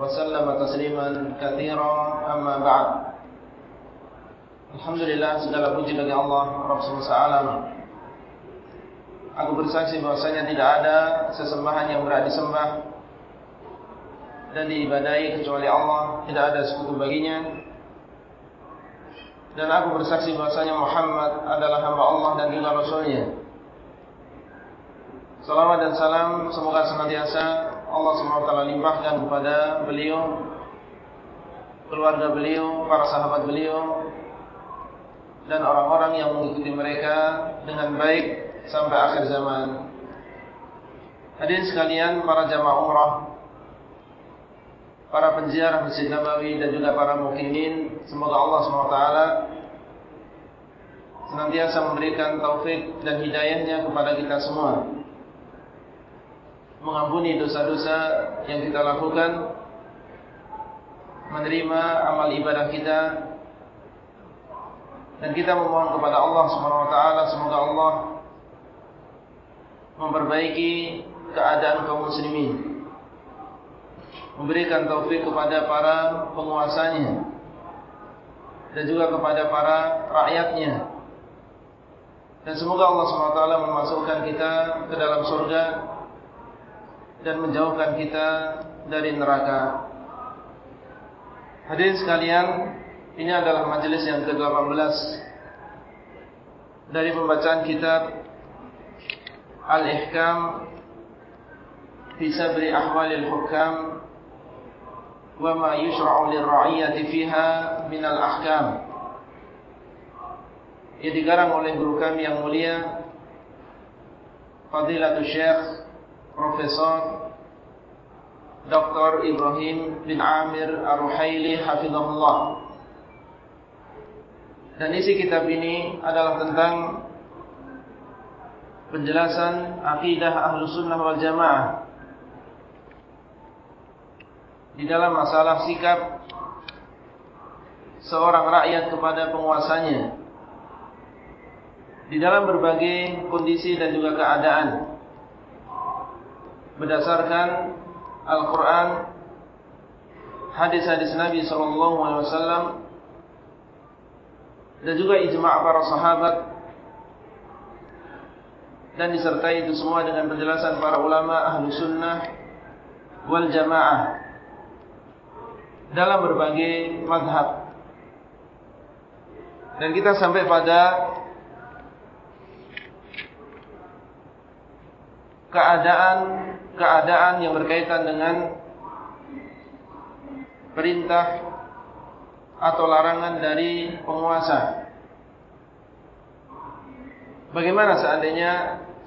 وسلم تسليما كثيرا أما بعد Alhamdulillah segala puji bagi Allah Rabb semesta alam Aku bersaksi bahwasanya tidak ada sesembahan yang berat disembah dan diibadahi kecuali Allah, tidak ada sekutu baginya. Dan aku bersaksi bahwasanya Muhammad adalah hamba Allah dan juga Rasulnya. Salawat dan salam semoga senantiasa Allah SWT limpahkan kepada beliau, keluarga beliau, para sahabat beliau, dan orang-orang yang mengikuti mereka dengan baik sampai akhir zaman. Hadirin sekalian, para jamaah umrah, para penziarah Masjid Nabawi dan juga para mukimin, semoga Allah SWT senantiasa memberikan taufik dan hidayahnya kepada kita semua mengampuni dosa-dosa yang kita lakukan, menerima amal ibadah kita, dan kita memohon kepada Allah SWT, semoga Allah memperbaiki keadaan kaum muslimin, memberikan taufik kepada para penguasanya, dan juga kepada para rakyatnya, dan semoga Allah SWT memasukkan kita ke dalam surga, dan menjauhkan kita dari neraka. Hadirin sekalian, ini adalah majelis yang ke-18 dari pembacaan kitab Al-Ihkam fi Sabri Ahwalil Hukam wa ma yushra'u lirra'iyyati fiha min al-ahkam. Ia digarang oleh guru kami yang mulia Fadilatul Syekh Profesor Dr. Ibrahim bin Amir Ar-Ruhaili Hafizahullah. Dan isi kitab ini adalah tentang Penjelasan Aqidah Ahlu Sunnah wal Jamaah. Di dalam masalah sikap Seorang rakyat kepada penguasanya. Di dalam berbagai kondisi dan juga keadaan berdasarkan Al-Quran, hadis-hadis Nabi SAW, dan juga ijma' para sahabat, dan disertai itu semua dengan penjelasan para ulama ahlu sunnah wal jamaah dalam berbagai madhab. Dan kita sampai pada keadaan keadaan yang berkaitan dengan perintah atau larangan dari penguasa. Bagaimana seandainya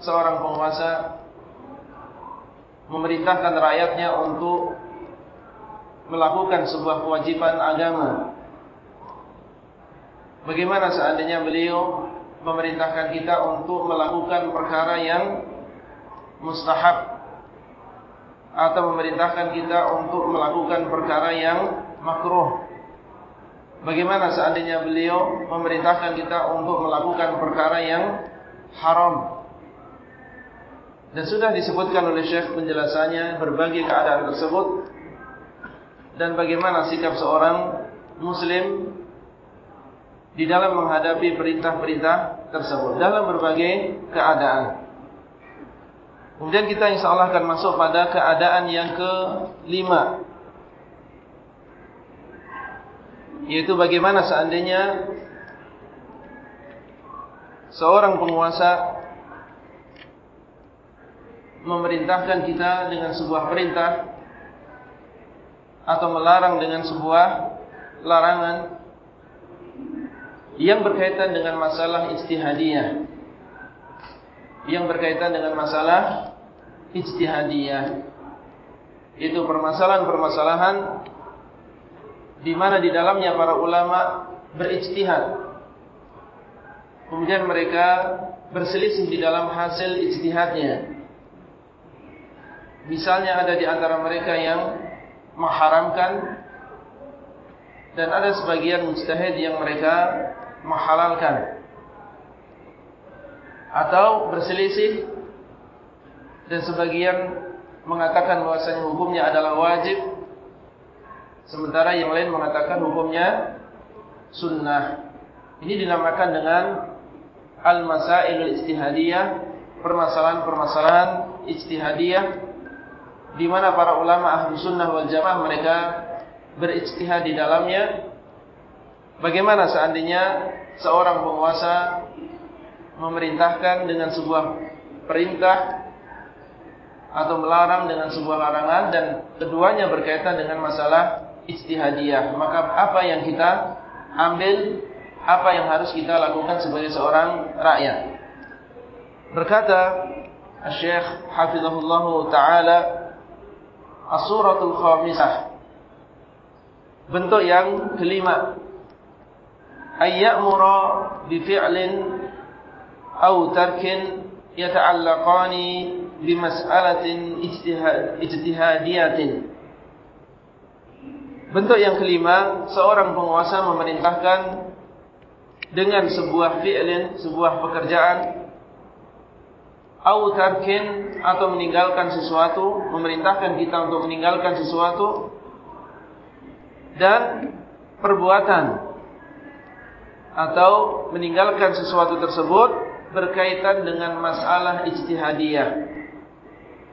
seorang penguasa memerintahkan rakyatnya untuk melakukan sebuah kewajiban agama? Bagaimana seandainya beliau memerintahkan kita untuk melakukan perkara yang mustahab atau memerintahkan kita untuk melakukan perkara yang makruh. Bagaimana seandainya beliau memerintahkan kita untuk melakukan perkara yang haram? Dan sudah disebutkan oleh Syekh penjelasannya berbagai keadaan tersebut dan bagaimana sikap seorang muslim di dalam menghadapi perintah-perintah tersebut dalam berbagai keadaan. Kemudian kita insya Allah akan masuk pada keadaan yang kelima. Yaitu bagaimana seandainya seorang penguasa memerintahkan kita dengan sebuah perintah atau melarang dengan sebuah larangan yang berkaitan dengan masalah istihadiyah yang berkaitan dengan masalah ijtihadiyah. Itu permasalahan-permasalahan di mana di dalamnya para ulama berijtihad. Kemudian mereka berselisih di dalam hasil ijtihadnya. Misalnya ada di antara mereka yang mengharamkan dan ada sebagian mujtahid yang mereka menghalalkan atau berselisih dan sebagian mengatakan bahwasanya hukumnya adalah wajib sementara yang lain mengatakan hukumnya sunnah. Ini dinamakan dengan al-masailul ijtihadiyah permasalahan-permasalahan ijtihadiyah di mana para ulama ahli sunnah wal jamaah mereka berijtihad di dalamnya. Bagaimana seandainya seorang penguasa memerintahkan dengan sebuah perintah atau melarang dengan sebuah larangan dan keduanya berkaitan dengan masalah ijtihadiyah. Maka apa yang kita ambil apa yang harus kita lakukan sebagai seorang rakyat. Berkata Syekh Hafizahullah Ta'ala As-suratul khamisah. Bentuk yang kelima. Ayya'mura bifi'lin Au tarkin Yata'allaqani Bimas'alatin ijtihadiyatin Bentuk yang kelima Seorang penguasa memerintahkan Dengan sebuah fi'lin Sebuah pekerjaan au tarkin atau meninggalkan sesuatu, memerintahkan kita untuk meninggalkan sesuatu dan perbuatan atau meninggalkan sesuatu tersebut berkaitan dengan masalah ijtihadiyah.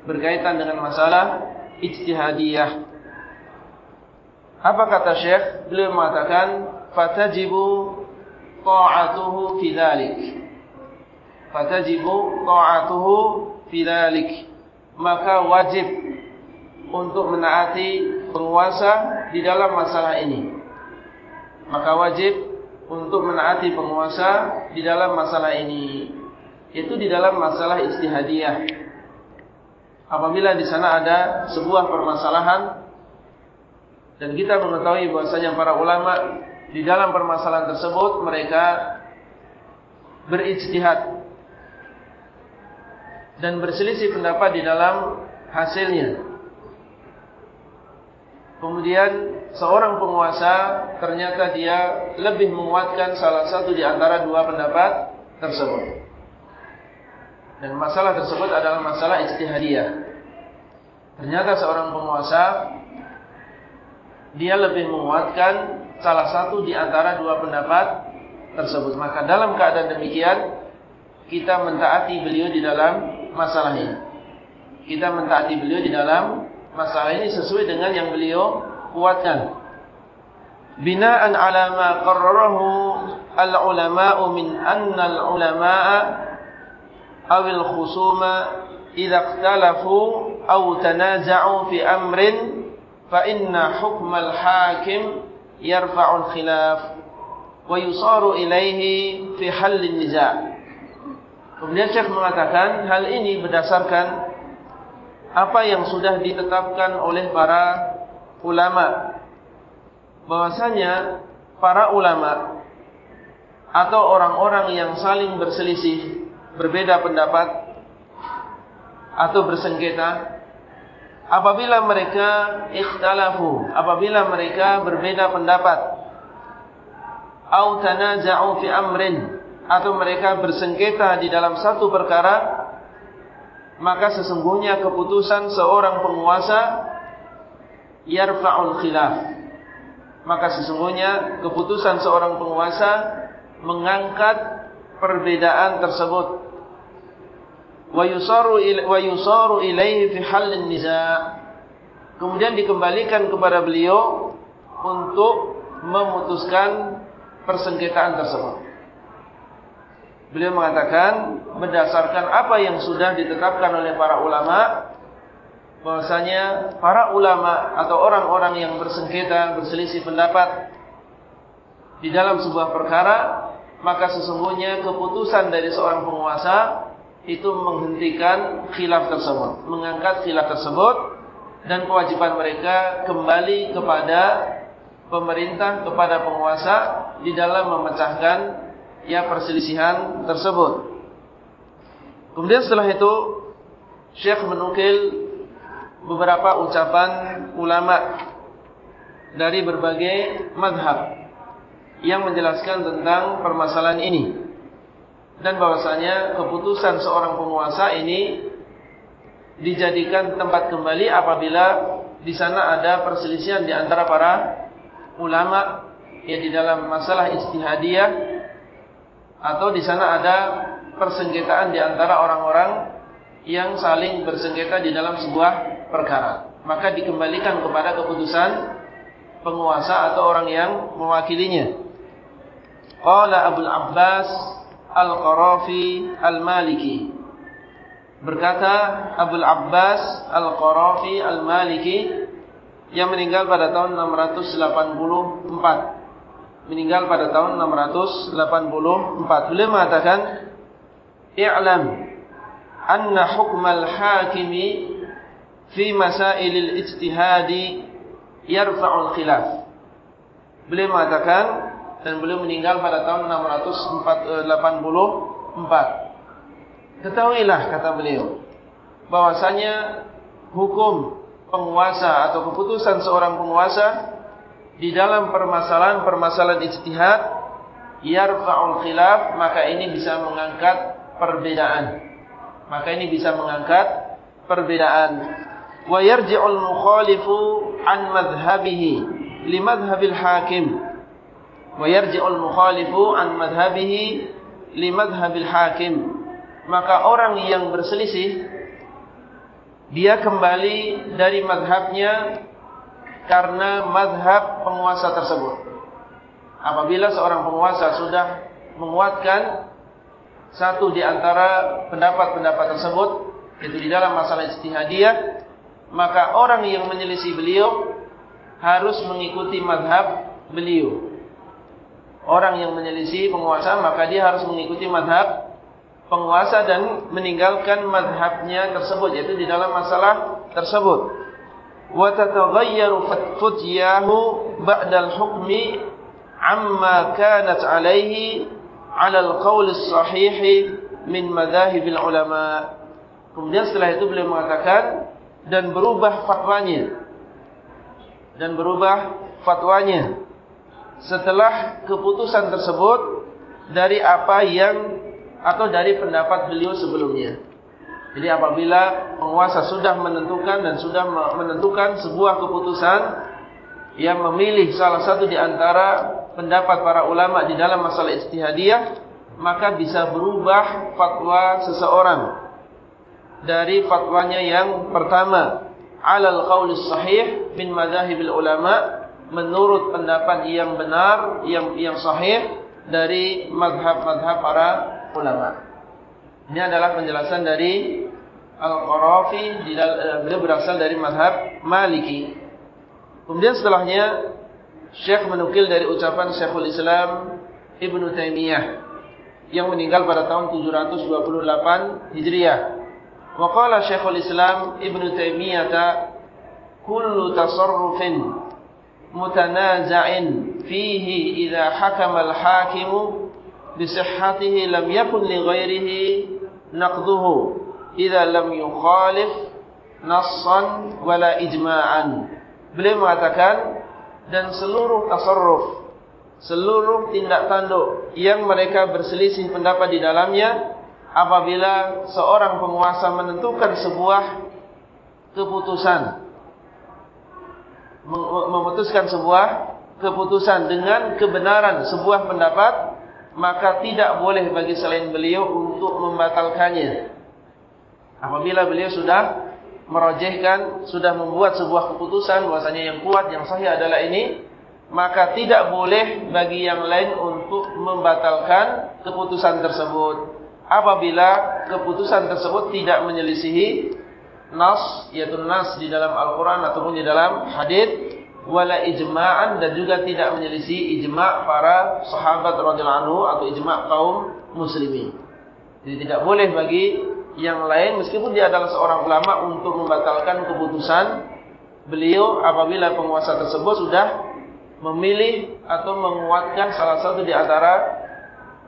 Berkaitan dengan masalah ijtihadiyah. Apa kata Syekh? Beliau mengatakan fatajibu ta'atuhu fi dzalik fatajibu ta'atuhu fi dzalik maka wajib untuk menaati penguasa di dalam masalah ini. Maka wajib untuk menaati penguasa di dalam masalah ini. Itu di dalam masalah istihadiyah apabila di sana ada sebuah permasalahan dan kita mengetahui bahwasanya para ulama di dalam permasalahan tersebut mereka berijtihad dan berselisih pendapat di dalam hasilnya. Kemudian seorang penguasa ternyata dia lebih menguatkan salah satu di antara dua pendapat tersebut. Dan masalah tersebut adalah masalah ijtihadiyah. Ternyata seorang penguasa dia lebih menguatkan salah satu di antara dua pendapat tersebut. Maka dalam keadaan demikian kita mentaati beliau di dalam masalah ini. Kita mentaati beliau di dalam masalah ini sesuai dengan yang beliau kuatkan. Binaan ala ma qarrarahu al-ulama'u min anna al-ulama'a idza ikhtalafu aw tanaza'u fi amrin fa inna hukm al-hakim yarfa'u al-khilaf wa yusaru ilayhi fi hal an-niza'. Kemudian Syekh mengatakan hal ini berdasarkan apa yang sudah ditetapkan oleh para ulama. Bahwasanya para ulama atau orang-orang yang saling berselisih, berbeda pendapat atau bersengketa apabila mereka ikhtalafu, apabila mereka berbeda pendapat au tanaza'u fi amrin atau mereka bersengketa di dalam satu perkara maka sesungguhnya keputusan seorang penguasa yarfa'ul khilaf. Maka sesungguhnya keputusan seorang penguasa mengangkat perbedaan tersebut wa yusaru ilaihi fi halin niza' kemudian dikembalikan kepada beliau untuk memutuskan persengketaan tersebut. Beliau mengatakan berdasarkan apa yang sudah ditetapkan oleh para ulama bahwasanya para ulama atau orang-orang yang bersengketa berselisih pendapat di dalam sebuah perkara maka sesungguhnya keputusan dari seorang penguasa itu menghentikan khilaf tersebut mengangkat khilaf tersebut dan kewajiban mereka kembali kepada pemerintah kepada penguasa di dalam memecahkan ya perselisihan tersebut. Kemudian setelah itu Syekh menukil beberapa ucapan ulama dari berbagai madhab yang menjelaskan tentang permasalahan ini dan bahwasanya keputusan seorang penguasa ini dijadikan tempat kembali apabila di sana ada perselisihan di antara para ulama ya di dalam masalah istihadiyah atau di sana ada persengketaan di antara orang-orang yang saling bersengketa di dalam sebuah perkara. Maka dikembalikan kepada keputusan penguasa atau orang yang mewakilinya. Qala abul abbas al-qarafi al-maliki. Berkata abul abbas al-qarafi al-maliki yang meninggal pada tahun 684 meninggal pada tahun 684 beliau mengatakan i'lam anna hukmal hakimi fi masailil ijtihadi yarfa'ul khilaf. Beliau mengatakan dan beliau meninggal pada tahun 684 ketahuilah kata beliau bahwasanya hukum penguasa atau keputusan seorang penguasa di dalam permasalahan-permasalahan ijtihad yarfa'ul khilaf maka ini bisa mengangkat perbedaan. Maka ini bisa mengangkat perbedaan. Wa yarji'ul mukhalifu an madhhabihi li madhhabil hakim wa yarji'ul mukhalifu an madhhabihi li madhhabil hakim maka orang yang berselisih dia kembali dari madhabnya karena madhab penguasa tersebut. Apabila seorang penguasa sudah menguatkan satu di antara pendapat-pendapat tersebut, itu di dalam masalah istihadiyah, maka orang yang menyelisih beliau harus mengikuti madhab beliau. Orang yang menyelisih penguasa, maka dia harus mengikuti madhab penguasa dan meninggalkan madhabnya tersebut yaitu di dalam masalah tersebut. Wa tataghayyaru fatyahu ba'da al-hukmi amma kanat alayhi 'ala al-qawl as-sahih min madhahib al-ulama kemudian setelah itu beliau mengatakan dan berubah fatwanya. Dan berubah fatwanya setelah keputusan tersebut dari apa yang atau dari pendapat beliau sebelumnya. Jadi apabila penguasa sudah menentukan dan sudah menentukan sebuah keputusan yang memilih salah satu di antara pendapat para ulama di dalam masalah istihadiyah, maka bisa berubah fatwa seseorang dari fatwanya yang pertama alal qaulis sahih min madzahibil ulama menurut pendapat yang benar yang yang sahih dari madhab-madhab para ulama. Ini adalah penjelasan dari Al-Qarafi eh, beliau berasal dari mazhab Maliki. Kemudian setelahnya Syekh menukil dari ucapan Syekhul Islam Ibn Taymiyah yang meninggal pada tahun 728 Hijriah. Wa qala Syekhul Islam Ibn Taymiyah kullu tasarrufin mutanaza'in fihi idza hakama al-hakimu bisihhatihi lam yakun li ghairihi naqduhu idza lam yukhalif nassan wala ijma'an beliau mengatakan dan seluruh tasarruf seluruh tindak tanduk yang mereka berselisih pendapat di dalamnya apabila seorang penguasa menentukan sebuah keputusan memutuskan sebuah keputusan dengan kebenaran sebuah pendapat maka tidak boleh bagi selain beliau untuk membatalkannya. Apabila beliau sudah merojehkan, sudah membuat sebuah keputusan bahwasanya yang kuat, yang sahih adalah ini, maka tidak boleh bagi yang lain untuk membatalkan keputusan tersebut. Apabila keputusan tersebut tidak menyelisihi nas, yaitu nas di dalam Al-Quran ataupun di dalam hadith, wala ijma'an dan juga tidak menyelisih ijma' para sahabat radhiyallahu anhu atau ijma' kaum muslimin. Jadi tidak boleh bagi yang lain meskipun dia adalah seorang ulama untuk membatalkan keputusan beliau apabila penguasa tersebut sudah memilih atau menguatkan salah satu di antara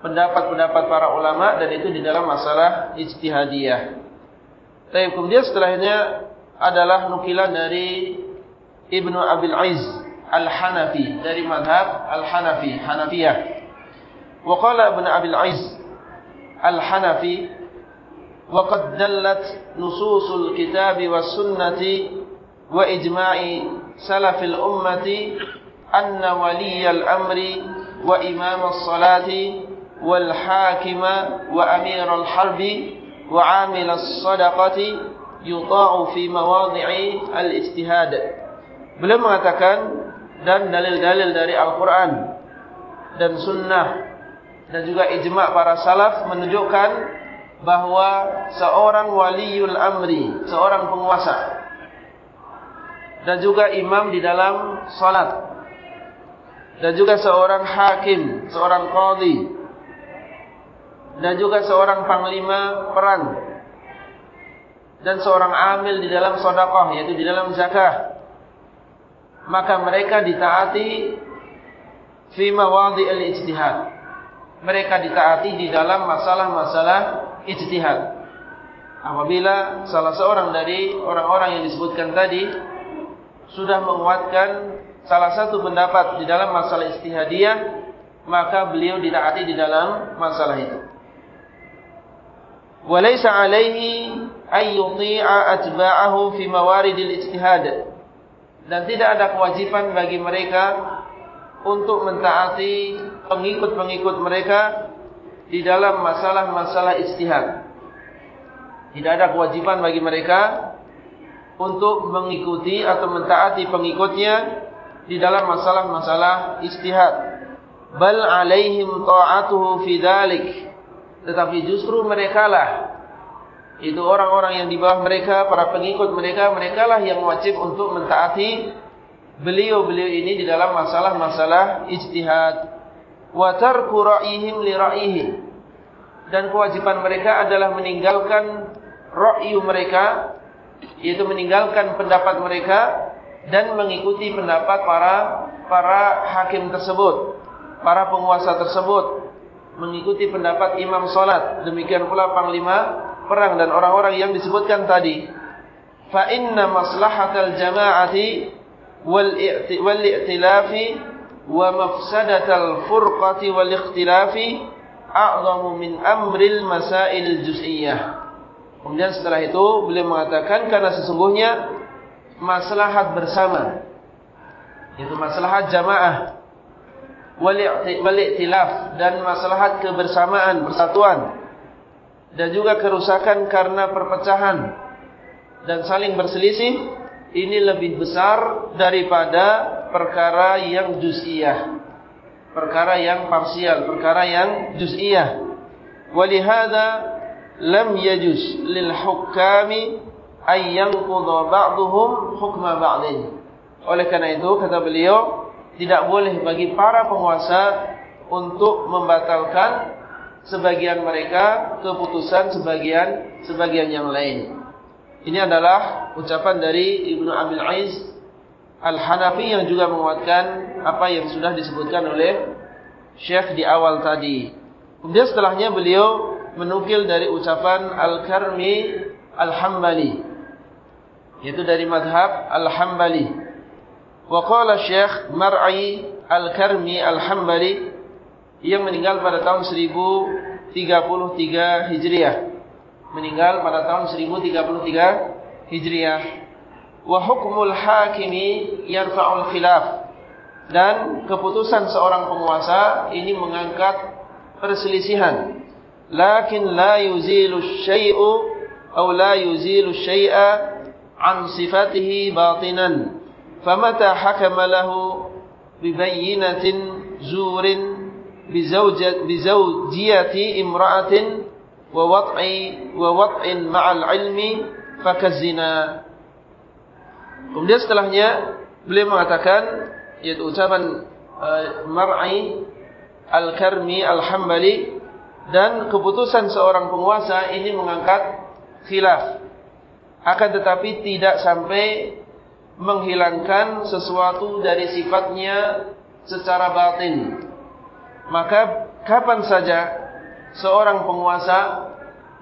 pendapat-pendapat para ulama dan itu di dalam masalah ijtihadiyah. Tapi kemudian setelahnya adalah nukilan dari Ibnu Abil Aiz Al-Hanafi dari madhab Al-Hanafi, Hanafiyah. Wa qala Ibnu Abil Aiz Al-Hanafi وقد دلت نصوص الكتاب والسنة وإجماع سلف الأمة أن ولي الأمر وإمام الصلاة والحاكم وأمير الحرب وعامل الصدقة يطاع في مواضع الاجتهاد beliau mengatakan dan dalil-dalil dari Al-Quran dan Sunnah dan juga ijma' para salaf menunjukkan bahawa seorang waliul amri, seorang penguasa dan juga imam di dalam salat dan juga seorang hakim, seorang qadhi dan juga seorang panglima perang dan seorang amil di dalam sedekah yaitu di dalam zakat maka mereka ditaati fi mawadi al-ijtihad mereka ditaati di dalam masalah-masalah ijtihad. Apabila salah seorang dari orang-orang yang disebutkan tadi sudah menguatkan salah satu pendapat di dalam masalah ijtihadiyah, maka beliau ditaati di dalam masalah itu. Walaysa alaihi ay yuti'a atba'ahu fi mawaridil ijtihad. Dan tidak ada kewajiban bagi mereka untuk mentaati pengikut-pengikut mereka di dalam masalah-masalah istihad. Tidak ada kewajiban bagi mereka untuk mengikuti atau mentaati pengikutnya di dalam masalah-masalah istihad. Bal alaihim ta'atuhu fi dhalik. Tetapi justru mereka lah itu orang-orang yang di bawah mereka, para pengikut mereka, mereka lah yang wajib untuk mentaati beliau-beliau ini di dalam masalah-masalah ijtihad. Wa tarku ra'yihim li ra'yihi. Dan kewajiban mereka adalah meninggalkan ra'yu mereka yaitu meninggalkan pendapat mereka dan mengikuti pendapat para para hakim tersebut para penguasa tersebut mengikuti pendapat imam salat. Demikian pula panglima perang dan orang-orang yang disebutkan tadi. Fa inna maslahatal jama'ati wal i'tilafi wa mafsadatal furqati wal ikhtilafi a'zamu min amril masail juz'iyyah. Kemudian setelah itu beliau mengatakan karena sesungguhnya maslahat bersama itu maslahat jamaah wal i'tilaf dan maslahat kebersamaan persatuan dan juga kerusakan karena perpecahan dan saling berselisih ini lebih besar daripada perkara yang juz'iyah. Perkara yang parsial, perkara yang juz'iyah. Walihada lam yajuz lil hukami ay yanqudha ba'dhum hukma ba'dhin. Oleh karena itu kata beliau tidak boleh bagi para penguasa untuk membatalkan sebagian mereka keputusan sebagian sebagian yang lain. Ini adalah ucapan dari Ibnu Abil Aiz Al-Hanafi yang juga menguatkan apa yang sudah disebutkan oleh Syekh di awal tadi. Kemudian setelahnya beliau menukil dari ucapan Al-Karmi Al-Hambali. Yaitu dari madhab Al-Hambali. Wa qala Syekh Mar'i Al-Karmi Al-Hambali yang meninggal pada tahun 1033 Hijriah meninggal pada tahun 1033 Hijriah. Wa hukmul hakimi yarfa'ul khilaf. Dan keputusan seorang penguasa ini mengangkat perselisihan. Lakin la yuzilu syai'u atau la yuzilu syai'a an sifatihi batinan. Famata hakama lahu bibayyinatin zurin bizawjiyati imra'atin wa wat'i wa wat'in ma'al ilmi fakazina. Kemudian setelahnya beliau mengatakan yaitu ucapan uh, Mar'i Al-Karmi Al-Hambali dan keputusan seorang penguasa ini mengangkat khilaf akan tetapi tidak sampai menghilangkan sesuatu dari sifatnya secara batin. Maka kapan saja seorang penguasa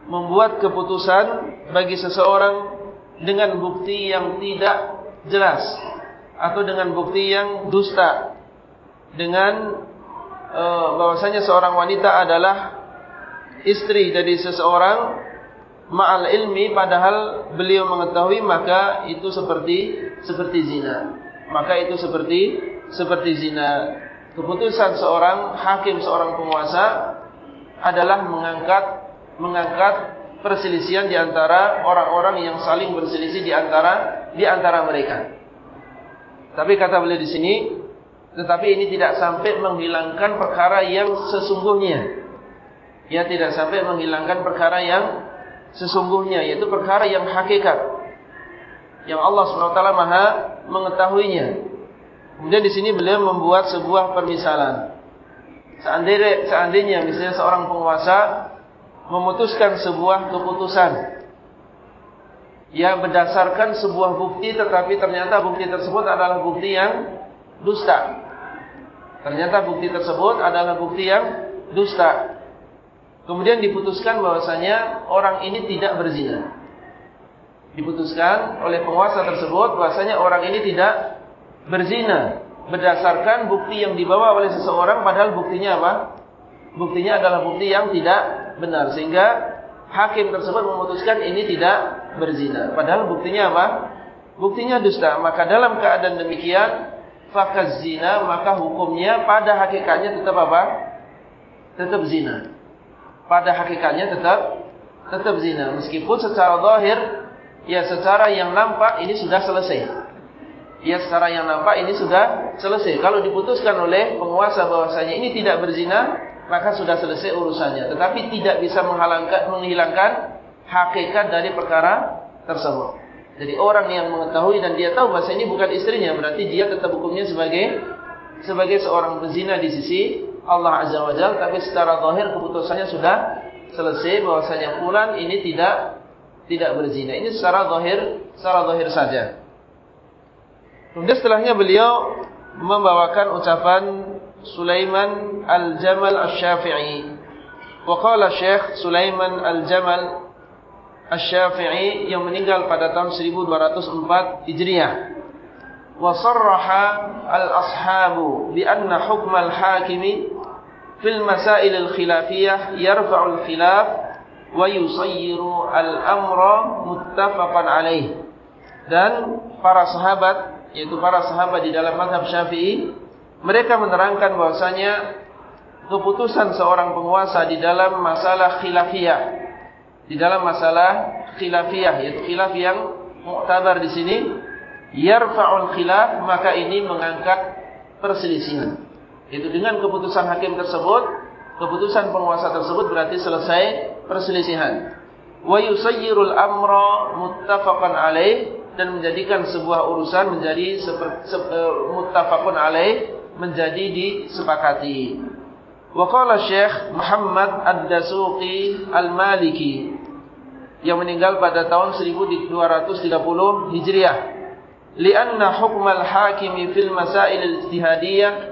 membuat keputusan bagi seseorang dengan bukti yang tidak jelas atau dengan bukti yang dusta dengan uh, bahwasanya seorang wanita adalah istri dari seseorang ma'al ilmi padahal beliau mengetahui maka itu seperti seperti zina. Maka itu seperti seperti zina. Keputusan seorang hakim seorang penguasa adalah mengangkat mengangkat perselisihan di antara orang-orang yang saling berselisih di antara di antara mereka. Tapi kata beliau di sini tetapi ini tidak sampai menghilangkan perkara yang sesungguhnya. Ya tidak sampai menghilangkan perkara yang sesungguhnya yaitu perkara yang hakikat yang Allah SWT maha mengetahuinya. Kemudian di sini beliau membuat sebuah permisalan. Seandainya, seandainya misalnya seorang penguasa memutuskan sebuah keputusan yang berdasarkan sebuah bukti tetapi ternyata bukti tersebut adalah bukti yang dusta. Ternyata bukti tersebut adalah bukti yang dusta. Kemudian diputuskan bahwasanya orang ini tidak berzina. Diputuskan oleh penguasa tersebut bahwasanya orang ini tidak berzina berdasarkan bukti yang dibawa oleh seseorang padahal buktinya apa? Buktinya adalah bukti yang tidak benar sehingga hakim tersebut memutuskan ini tidak berzina padahal buktinya apa? Buktinya dusta. Maka dalam keadaan demikian fakaz zina maka hukumnya pada hakikatnya tetap apa? Tetap zina pada hakikatnya tetap tetap zina meskipun secara zahir ya secara yang nampak ini sudah selesai. Ya secara yang nampak ini sudah selesai. Kalau diputuskan oleh penguasa bahwasanya ini tidak berzina maka sudah selesai urusannya. Tetapi tidak bisa menghilangkan hakikat dari perkara tersebut. Jadi orang yang mengetahui dan dia tahu bahwa ini bukan istrinya berarti dia tetap hukumnya sebagai sebagai seorang berzina di sisi Allah Azza wa Jal tapi secara zahir keputusannya sudah selesai bahwasanya fulan ini tidak tidak berzina. Ini secara zahir secara zahir saja. Kemudian setelahnya beliau membawakan ucapan Sulaiman Al-Jamal Asy-Syafi'i. Wa qala Syekh Sulaiman Al-Jamal Asy-Syafi'i yang meninggal pada tahun 1204 Hijriah. Wa sarraha al-ashabu bi anna hukm al-hakimi fil masail al-khilafiyah yarfa'u al-khilaf wa yusayyiru al-amra muttafaqan alaih. Dan para sahabat yaitu para sahabat di dalam mazhab Syafi'i mereka menerangkan bahwasanya keputusan seorang penguasa di dalam masalah khilafiyah di dalam masalah khilafiyah yaitu khilaf yang muktabar di sini yarfa'ul khilaf maka ini mengangkat perselisihan. Itu dengan keputusan hakim tersebut, keputusan penguasa tersebut berarti selesai perselisihan. Wa yusayyirul amra muttafaqan alaih dan menjadikan sebuah urusan menjadi uh, muttafaqun alaih menjadi disepakati. Wa qala Syekh Muhammad Ad-Dasuqi Al-Maliki yang meninggal pada tahun 1230 Hijriah. Lianna hukm al-hakim fil masail al-ijtihadiyah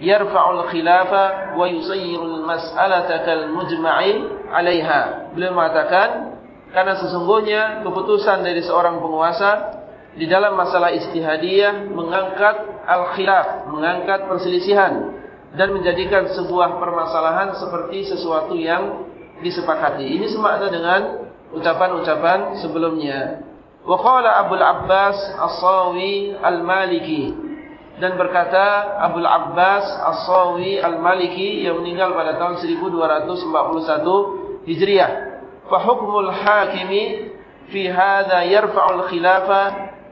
yarfa'ul khilafa wa yusayyirul mas'alata kal mujma'i 'alaiha. Beliau mengatakan karena sesungguhnya keputusan dari seorang penguasa di dalam masalah istihadiyah mengangkat al-khilaf, mengangkat perselisihan dan menjadikan sebuah permasalahan seperti sesuatu yang disepakati. Ini semakna dengan ucapan-ucapan sebelumnya. Wa qala Abu Abbas As-Sawi Al-Maliki dan berkata Abu Abbas As-Sawi Al-Maliki yang meninggal pada tahun 1241 Hijriah. Fa hukmul hakimi fi hadha yarfa'ul khilafa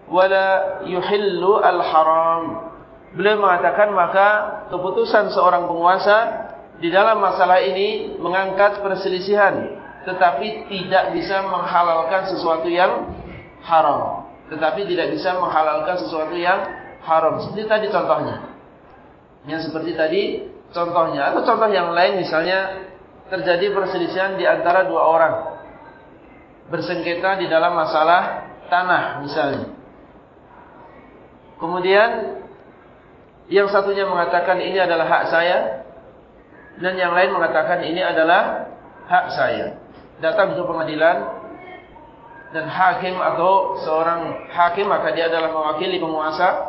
wa la yuhillu al-haram. Beliau mengatakan maka keputusan seorang penguasa di dalam masalah ini mengangkat perselisihan tetapi tidak bisa menghalalkan sesuatu yang haram. Tetapi tidak bisa menghalalkan sesuatu yang haram. Seperti tadi contohnya. Yang seperti tadi contohnya. Atau contoh yang lain misalnya terjadi perselisihan di antara dua orang. Bersengketa di dalam masalah tanah misalnya. Kemudian Yang satunya mengatakan ini adalah hak saya. Dan yang lain mengatakan ini adalah hak saya. Datang ke pengadilan. Dan hakim atau seorang hakim maka dia adalah mewakili penguasa.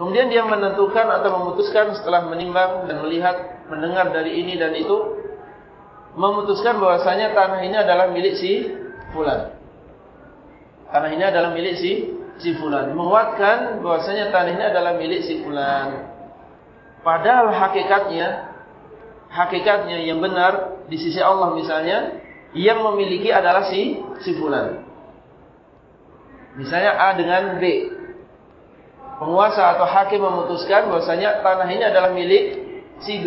Kemudian dia menentukan atau memutuskan setelah menimbang dan melihat, mendengar dari ini dan itu. Memutuskan bahwasanya tanah ini adalah milik si fulan. Tanah ini adalah milik si si fulan menguatkan bahwasanya tanah ini adalah milik si fulan padahal hakikatnya hakikatnya yang benar di sisi Allah misalnya yang memiliki adalah si si fulan misalnya A dengan B penguasa atau hakim memutuskan bahwasanya tanah ini adalah milik si B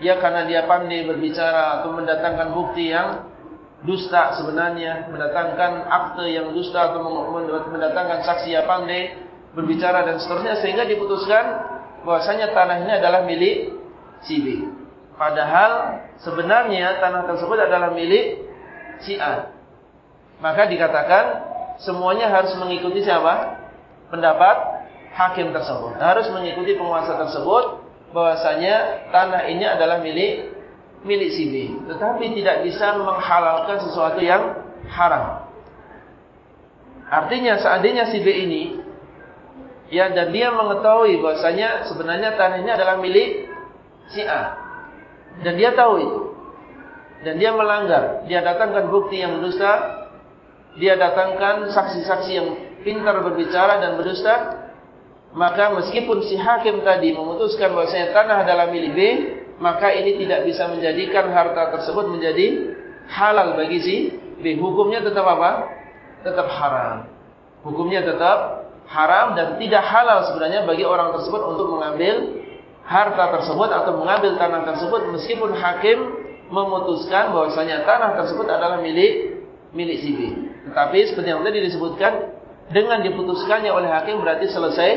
ya karena dia pandai berbicara atau mendatangkan bukti yang dusta sebenarnya mendatangkan akte yang dusta atau mendatangkan saksi yang pandai berbicara dan seterusnya sehingga diputuskan bahwasanya tanah ini adalah milik si B. Padahal sebenarnya tanah tersebut adalah milik si A. Maka dikatakan semuanya harus mengikuti siapa? Pendapat hakim tersebut. Harus mengikuti penguasa tersebut bahwasanya tanah ini adalah milik milik si B. Tetapi tidak bisa menghalalkan sesuatu yang haram. Artinya seandainya si B ini. Ya dan dia mengetahui bahasanya sebenarnya tanah ini adalah milik si A. Dan dia tahu itu. Dan dia melanggar. Dia datangkan bukti yang berdusta. Dia datangkan saksi-saksi yang pintar berbicara dan berdusta. Maka meskipun si hakim tadi memutuskan bahasanya tanah adalah milik B maka ini tidak bisa menjadikan harta tersebut menjadi halal bagi si B. Hukumnya tetap apa? Tetap haram. Hukumnya tetap haram dan tidak halal sebenarnya bagi orang tersebut untuk mengambil harta tersebut atau mengambil tanah tersebut meskipun hakim memutuskan bahwasanya tanah tersebut adalah milik milik si B. Tetapi seperti yang tadi disebutkan dengan diputuskannya oleh hakim berarti selesai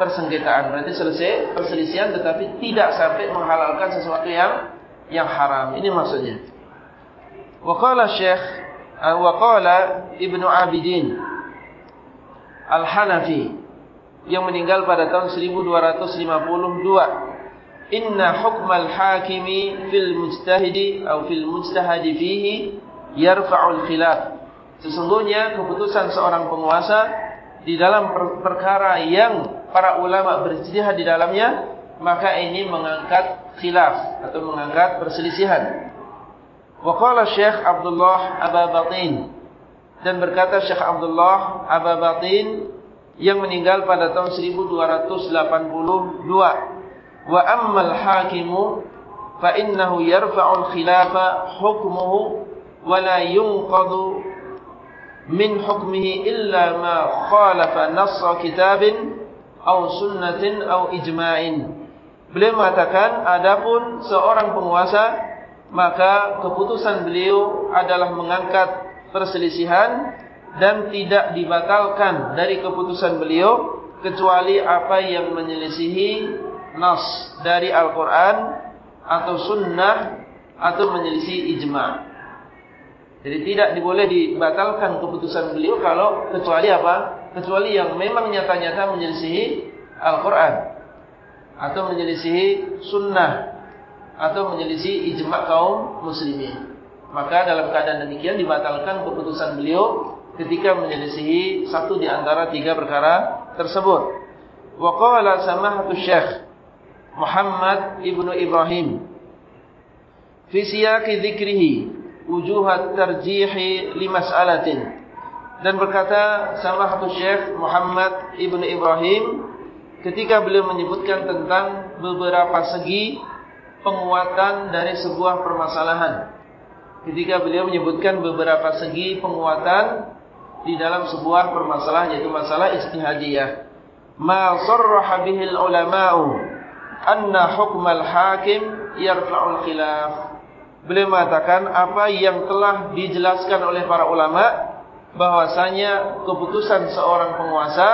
persengketaan berarti selesai perselisihan tetapi tidak sampai menghalalkan sesuatu yang yang haram. Ini maksudnya. Wa qala syekh uh, wa qala ibnu abidin al-hanafi yang meninggal pada tahun 1252 inna hukmal hakimi fil mujtahidi atau fil mujtahadi fihi yarfa'ul khilaf sesungguhnya keputusan seorang penguasa di dalam perkara yang para ulama berjihad di dalamnya maka ini mengangkat khilaf atau mengangkat perselisihan. Wa qala syekh Abdullah Aba Batin. Dan berkata Syekh Abdullah Aba Batin yang meninggal pada tahun 1282 wa ammal hakimu fa innahu yarfa'u al-khilafa hukmuhu wa la yunqadu min hukmihi illa ma khalafa nass kitabin au sunnatin au ijma'in. Beliau mengatakan adapun seorang penguasa maka keputusan beliau adalah mengangkat perselisihan dan tidak dibatalkan dari keputusan beliau kecuali apa yang menyelisihi nas dari Al-Qur'an atau sunnah atau menyelisihi ijma'. Jadi tidak diboleh dibatalkan keputusan beliau kalau kecuali apa? kecuali yang memang nyata-nyata menyelisihi Al-Quran atau menyelisihi Sunnah atau menyelisihi ijma' kaum Muslimin. Maka dalam keadaan demikian dibatalkan keputusan beliau ketika menyelisihi satu di antara tiga perkara tersebut. Wa qala samahatu Syekh Muhammad ibnu Ibrahim fi siyaqi dzikrihi wujuhat tarjihi li mas'alatin dan berkata sama satu Syekh Muhammad Ibn Ibrahim ketika beliau menyebutkan tentang beberapa segi penguatan dari sebuah permasalahan. Ketika beliau menyebutkan beberapa segi penguatan di dalam sebuah permasalahan yaitu masalah istihadiyah. Ma sarraha bihi ulama'u anna hukm al-hakim yarfa'ul khilaf. Beliau mengatakan apa yang telah dijelaskan oleh para ulama' bahwasanya keputusan seorang penguasa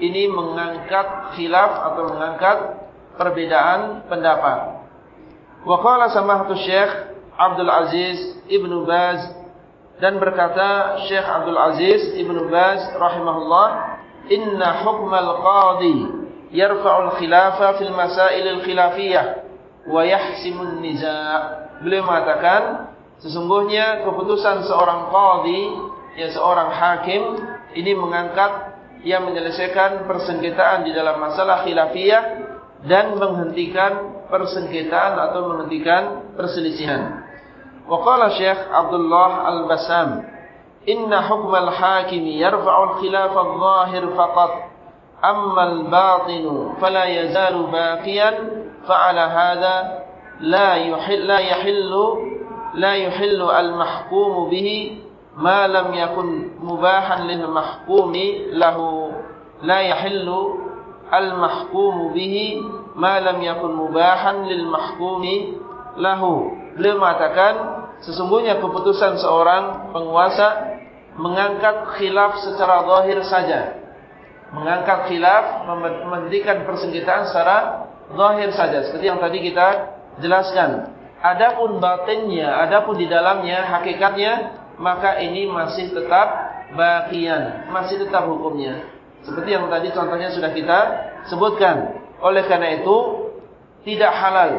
ini mengangkat khilaf atau mengangkat perbedaan pendapat. Wa qala samahatu Syekh Abdul Aziz Ibnu Baz dan berkata Syekh Abdul Aziz Ibnu Baz rahimahullah inna hukmal qadi yarfa'ul khilafa fil masail al-khilafiyah wa yahsimun niza'. Beliau mengatakan sesungguhnya keputusan seorang qadhi ya seorang hakim ini mengangkat yang menyelesaikan persengketaan di dalam masalah khilafiyah dan menghentikan persengketaan atau menghentikan perselisihan. Wa qala Syekh Abdullah Al-Basam, "Inna hukm al-hakim yarfa'u al-khilaf al-zahir faqat, amma al-batin fala yazalu baqiyan, fa'ala hadha la yuhill la yahillu la yuhillu al-mahkum bihi ma lam yakun mubahan lil mahkumi lahu. La yahillu al mahkum bihi ma lam yakun mubahan lil mahkumi lahu. Beliau mengatakan sesungguhnya keputusan seorang penguasa mengangkat khilaf secara zahir saja. Mengangkat khilaf menghentikan persengketaan secara zahir saja. Seperti yang tadi kita jelaskan adapun batinnya adapun di dalamnya hakikatnya maka ini masih tetap bakian, masih tetap hukumnya. Seperti yang tadi contohnya sudah kita sebutkan. Oleh karena itu, tidak halal.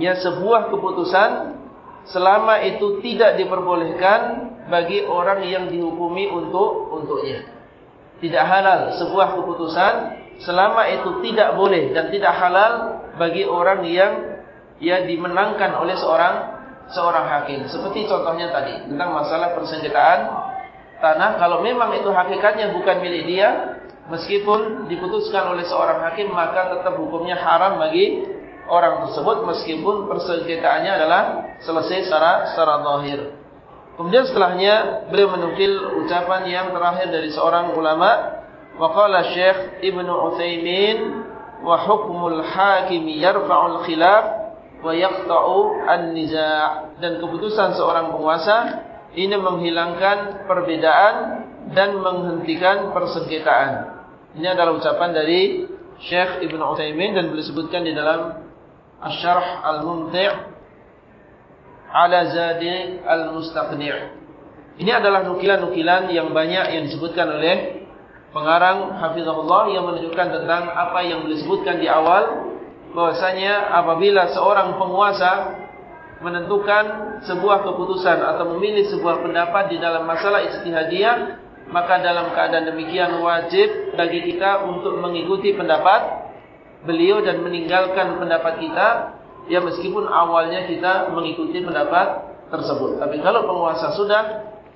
Ya sebuah keputusan selama itu tidak diperbolehkan bagi orang yang dihukumi untuk untuknya. Tidak halal sebuah keputusan selama itu tidak boleh dan tidak halal bagi orang yang ya dimenangkan oleh seorang seorang hakim. Seperti contohnya tadi tentang masalah persengketaan tanah. Kalau memang itu hakikatnya bukan milik dia, meskipun diputuskan oleh seorang hakim, maka tetap hukumnya haram bagi orang tersebut meskipun persengketaannya adalah selesai secara secara zahir. Kemudian setelahnya beliau menukil ucapan yang terakhir dari seorang ulama waqala Syekh Ibnu Utsaimin wa hukmul hakim yarfa'ul khilaf wa yaqta'u an-niza' dan keputusan seorang penguasa ini menghilangkan perbedaan dan menghentikan persengketaan. Ini adalah ucapan dari Syekh Ibn Uthaymin dan boleh sebutkan di dalam Asy-Syarh Al-Mumti' ala Zadi Al-Mustaqni'. Ini adalah nukilan-nukilan yang banyak yang disebutkan oleh pengarang Hafizahullah yang menunjukkan tentang apa yang disebutkan di awal bahwasanya apabila seorang penguasa menentukan sebuah keputusan atau memilih sebuah pendapat di dalam masalah ijtihadiyah maka dalam keadaan demikian wajib bagi kita untuk mengikuti pendapat beliau dan meninggalkan pendapat kita ya meskipun awalnya kita mengikuti pendapat tersebut. Tapi kalau penguasa sudah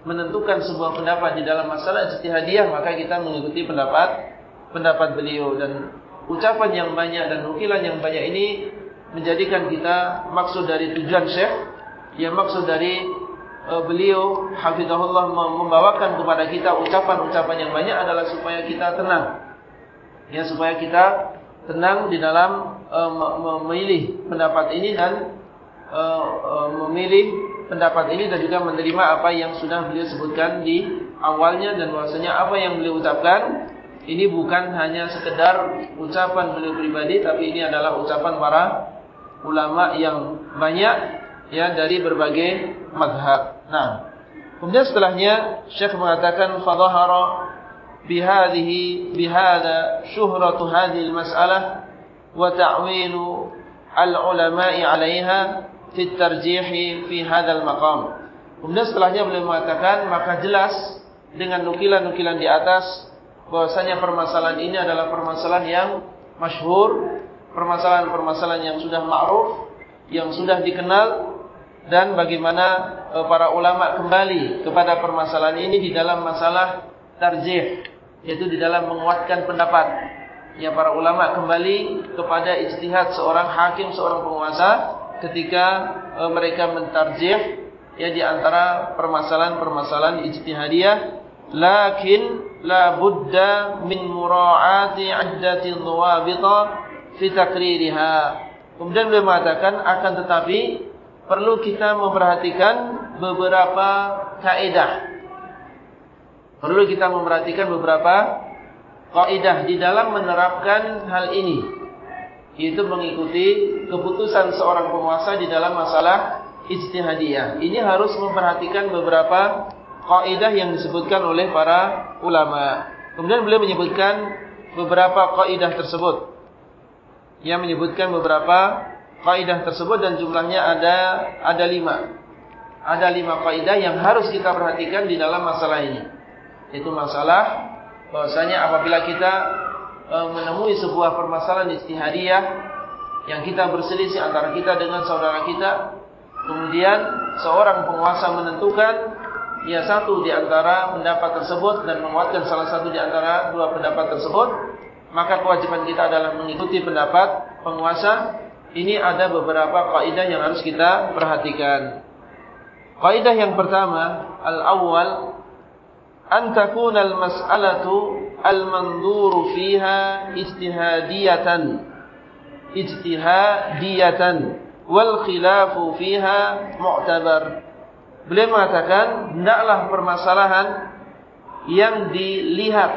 menentukan sebuah pendapat di dalam masalah ijtihadiyah maka kita mengikuti pendapat pendapat beliau. Dan ucapan yang banyak dan nukilan yang banyak ini menjadikan kita maksud dari tujuan Syekh. Yang maksud dari uh, beliau hafizahullah membawakan kepada kita ucapan-ucapan yang banyak adalah supaya kita tenang. Ya supaya kita tenang di dalam uh, memilih pendapat ini dan uh, uh, memilih pendapat ini dan juga menerima apa yang sudah beliau sebutkan di awalnya dan bahwasanya apa yang beliau ucapkan ini bukan hanya sekedar ucapan beliau pribadi tapi ini adalah ucapan para ulama yang banyak ya dari berbagai mazhab. Nah, kemudian setelahnya Syekh mengatakan fadhahara bihadhihi bihadha syuhratu hadhihi almas'alah wa ta'wilu al-ulama'i 'alayha fi at-tarjih fi hadha al-maqam. Kemudian setelahnya beliau mengatakan maka jelas dengan nukilan-nukilan di atas bahwasanya permasalahan ini adalah permasalahan yang masyhur, permasalahan-permasalahan yang sudah ma'ruf, yang sudah dikenal dan bagaimana e, para ulama kembali kepada permasalahan ini di dalam masalah tarjih, yaitu di dalam menguatkan pendapat. Ya para ulama kembali kepada ijtihad seorang hakim, seorang penguasa ketika e, mereka mentarjih ya di antara permasalahan-permasalahan ijtihadiyah, lakin la budda min mura'ati iddati dhawabita fi takririha. Kemudian beliau mengatakan akan tetapi perlu kita memperhatikan beberapa kaidah. Perlu kita memperhatikan beberapa kaidah di dalam menerapkan hal ini. Yaitu mengikuti keputusan seorang penguasa di dalam masalah ijtihadiyah. Ini harus memperhatikan beberapa kaidah yang disebutkan oleh para ulama. Kemudian beliau menyebutkan beberapa kaidah tersebut. Yang menyebutkan beberapa kaidah tersebut dan jumlahnya ada ada lima. Ada lima kaidah yang harus kita perhatikan di dalam masalah ini. Itu masalah bahwasanya apabila kita e, menemui sebuah permasalahan istihadiyah yang kita berselisih antara kita dengan saudara kita, kemudian seorang penguasa menentukan ya satu di antara pendapat tersebut dan menguatkan salah satu di antara dua pendapat tersebut, maka kewajiban kita adalah mengikuti pendapat penguasa. Ini ada beberapa kaidah yang harus kita perhatikan. Kaidah yang pertama, al-awwal an takuna al-mas'alatu al-manduru fiha ijtihadiyatan. Ijtihadiyatan wal khilafu fiha mu'tabar. Beliau mengatakan, hendaklah permasalahan yang dilihat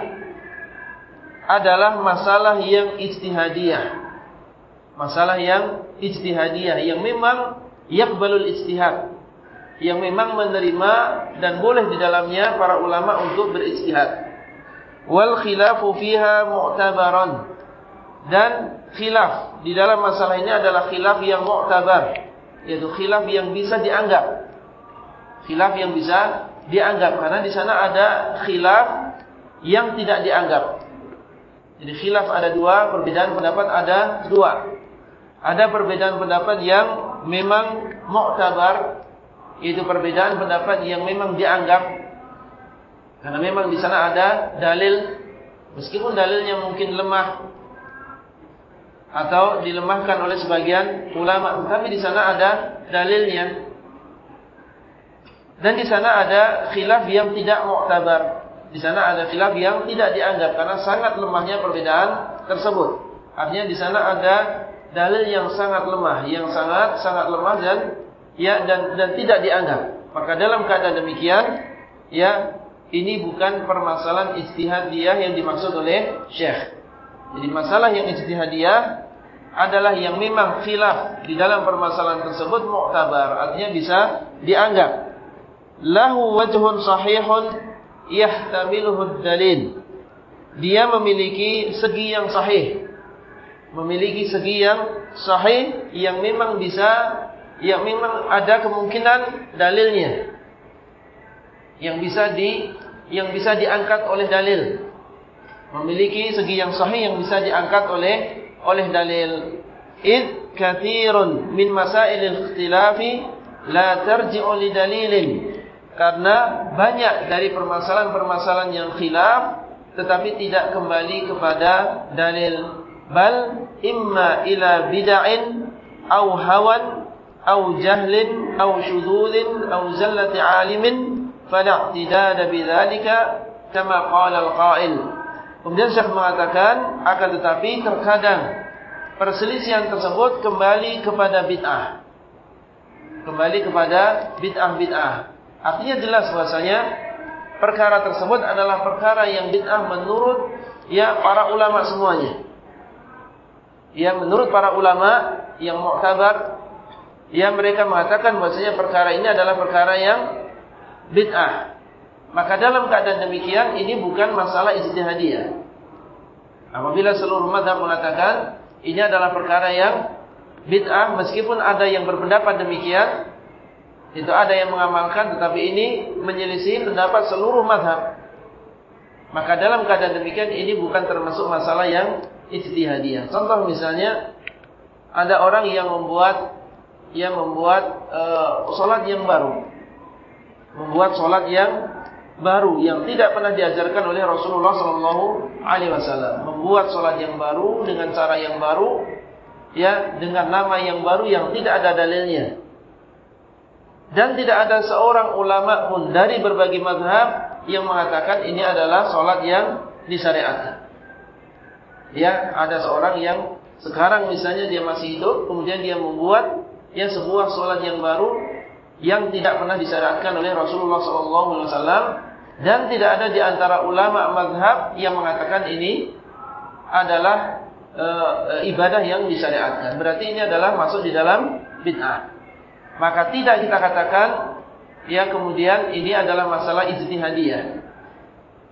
adalah masalah yang ijtihadiyah. Masalah yang ijtihadiyah yang memang yaqbalul ijtihad. Yang memang menerima dan boleh di dalamnya para ulama untuk berijtihad. Wal khilafu fiha mu'tabaran. Dan khilaf di dalam masalah ini adalah khilaf yang mu'tabar. Yaitu khilaf yang bisa dianggap khilaf yang bisa dianggap karena di sana ada khilaf yang tidak dianggap. Jadi khilaf ada dua, perbedaan pendapat ada dua. Ada perbedaan pendapat yang memang mu'tabar, itu perbedaan pendapat yang memang dianggap karena memang di sana ada dalil meskipun dalilnya mungkin lemah atau dilemahkan oleh sebagian ulama, tapi di sana ada dalilnya dan di sana ada khilaf yang tidak mu'tabar. Di sana ada khilaf yang tidak dianggap karena sangat lemahnya perbedaan tersebut. Artinya di sana ada dalil yang sangat lemah, yang sangat sangat lemah dan ya dan dan tidak dianggap. Maka dalam keadaan demikian, ya ini bukan permasalahan ijtihadiyah yang dimaksud oleh Syekh. Jadi masalah yang ijtihadiyah adalah yang memang khilaf di dalam permasalahan tersebut mu'tabar, artinya bisa dianggap lahu wajhun sahihun yahtamiluhu dalil dia memiliki segi yang sahih. Memiliki segi yang sahih yang memang bisa yang memang ada kemungkinan dalilnya. Yang bisa di yang bisa diangkat oleh dalil. Memiliki segi yang sahih yang bisa diangkat oleh oleh dalil. Id kathirun min masailil ikhtilafi la tarji'u li dalilin karena banyak dari permasalahan-permasalahan yang khilaf tetapi tidak kembali kepada dalil. Bal imma ila bid'in aw hawan aw jahlin aw shududin aw zallati alimin fala i'tidad bidzalika kama qala al-qa'il. Kemudian Syekh mengatakan akan tetapi terkadang perselisihan tersebut kembali kepada bid'ah. Kembali kepada bid'ah-bid'ah Artinya jelas bahasanya perkara tersebut adalah perkara yang bid'ah menurut ya para ulama semuanya. Yang menurut para ulama yang muktabar yang mereka mengatakan bahasanya perkara ini adalah perkara yang bid'ah. Maka dalam keadaan demikian ini bukan masalah ijtihadiyah. Apabila seluruh mazhab mengatakan ini adalah perkara yang bid'ah meskipun ada yang berpendapat demikian itu ada yang mengamalkan tetapi ini menyelisih pendapat seluruh madhab. Maka dalam keadaan demikian ini bukan termasuk masalah yang ijtihadiyah. Contoh misalnya ada orang yang membuat yang membuat uh, solat yang baru. Membuat solat yang baru yang tidak pernah diajarkan oleh Rasulullah sallallahu alaihi wasallam. Membuat solat yang baru dengan cara yang baru ya dengan nama yang baru yang tidak ada dalilnya. Dan tidak ada seorang ulama pun dari berbagai mazhab yang mengatakan ini adalah solat yang disyariatkan. Ya, ada seorang yang sekarang misalnya dia masih hidup, kemudian dia membuat ya sebuah solat yang baru yang tidak pernah disyariatkan oleh Rasulullah SAW dan tidak ada di antara ulama mazhab yang mengatakan ini adalah e, ibadah yang disyariatkan. Berarti ini adalah masuk di dalam bid'ah maka tidak kita katakan ya kemudian ini adalah masalah ijtihadiyah.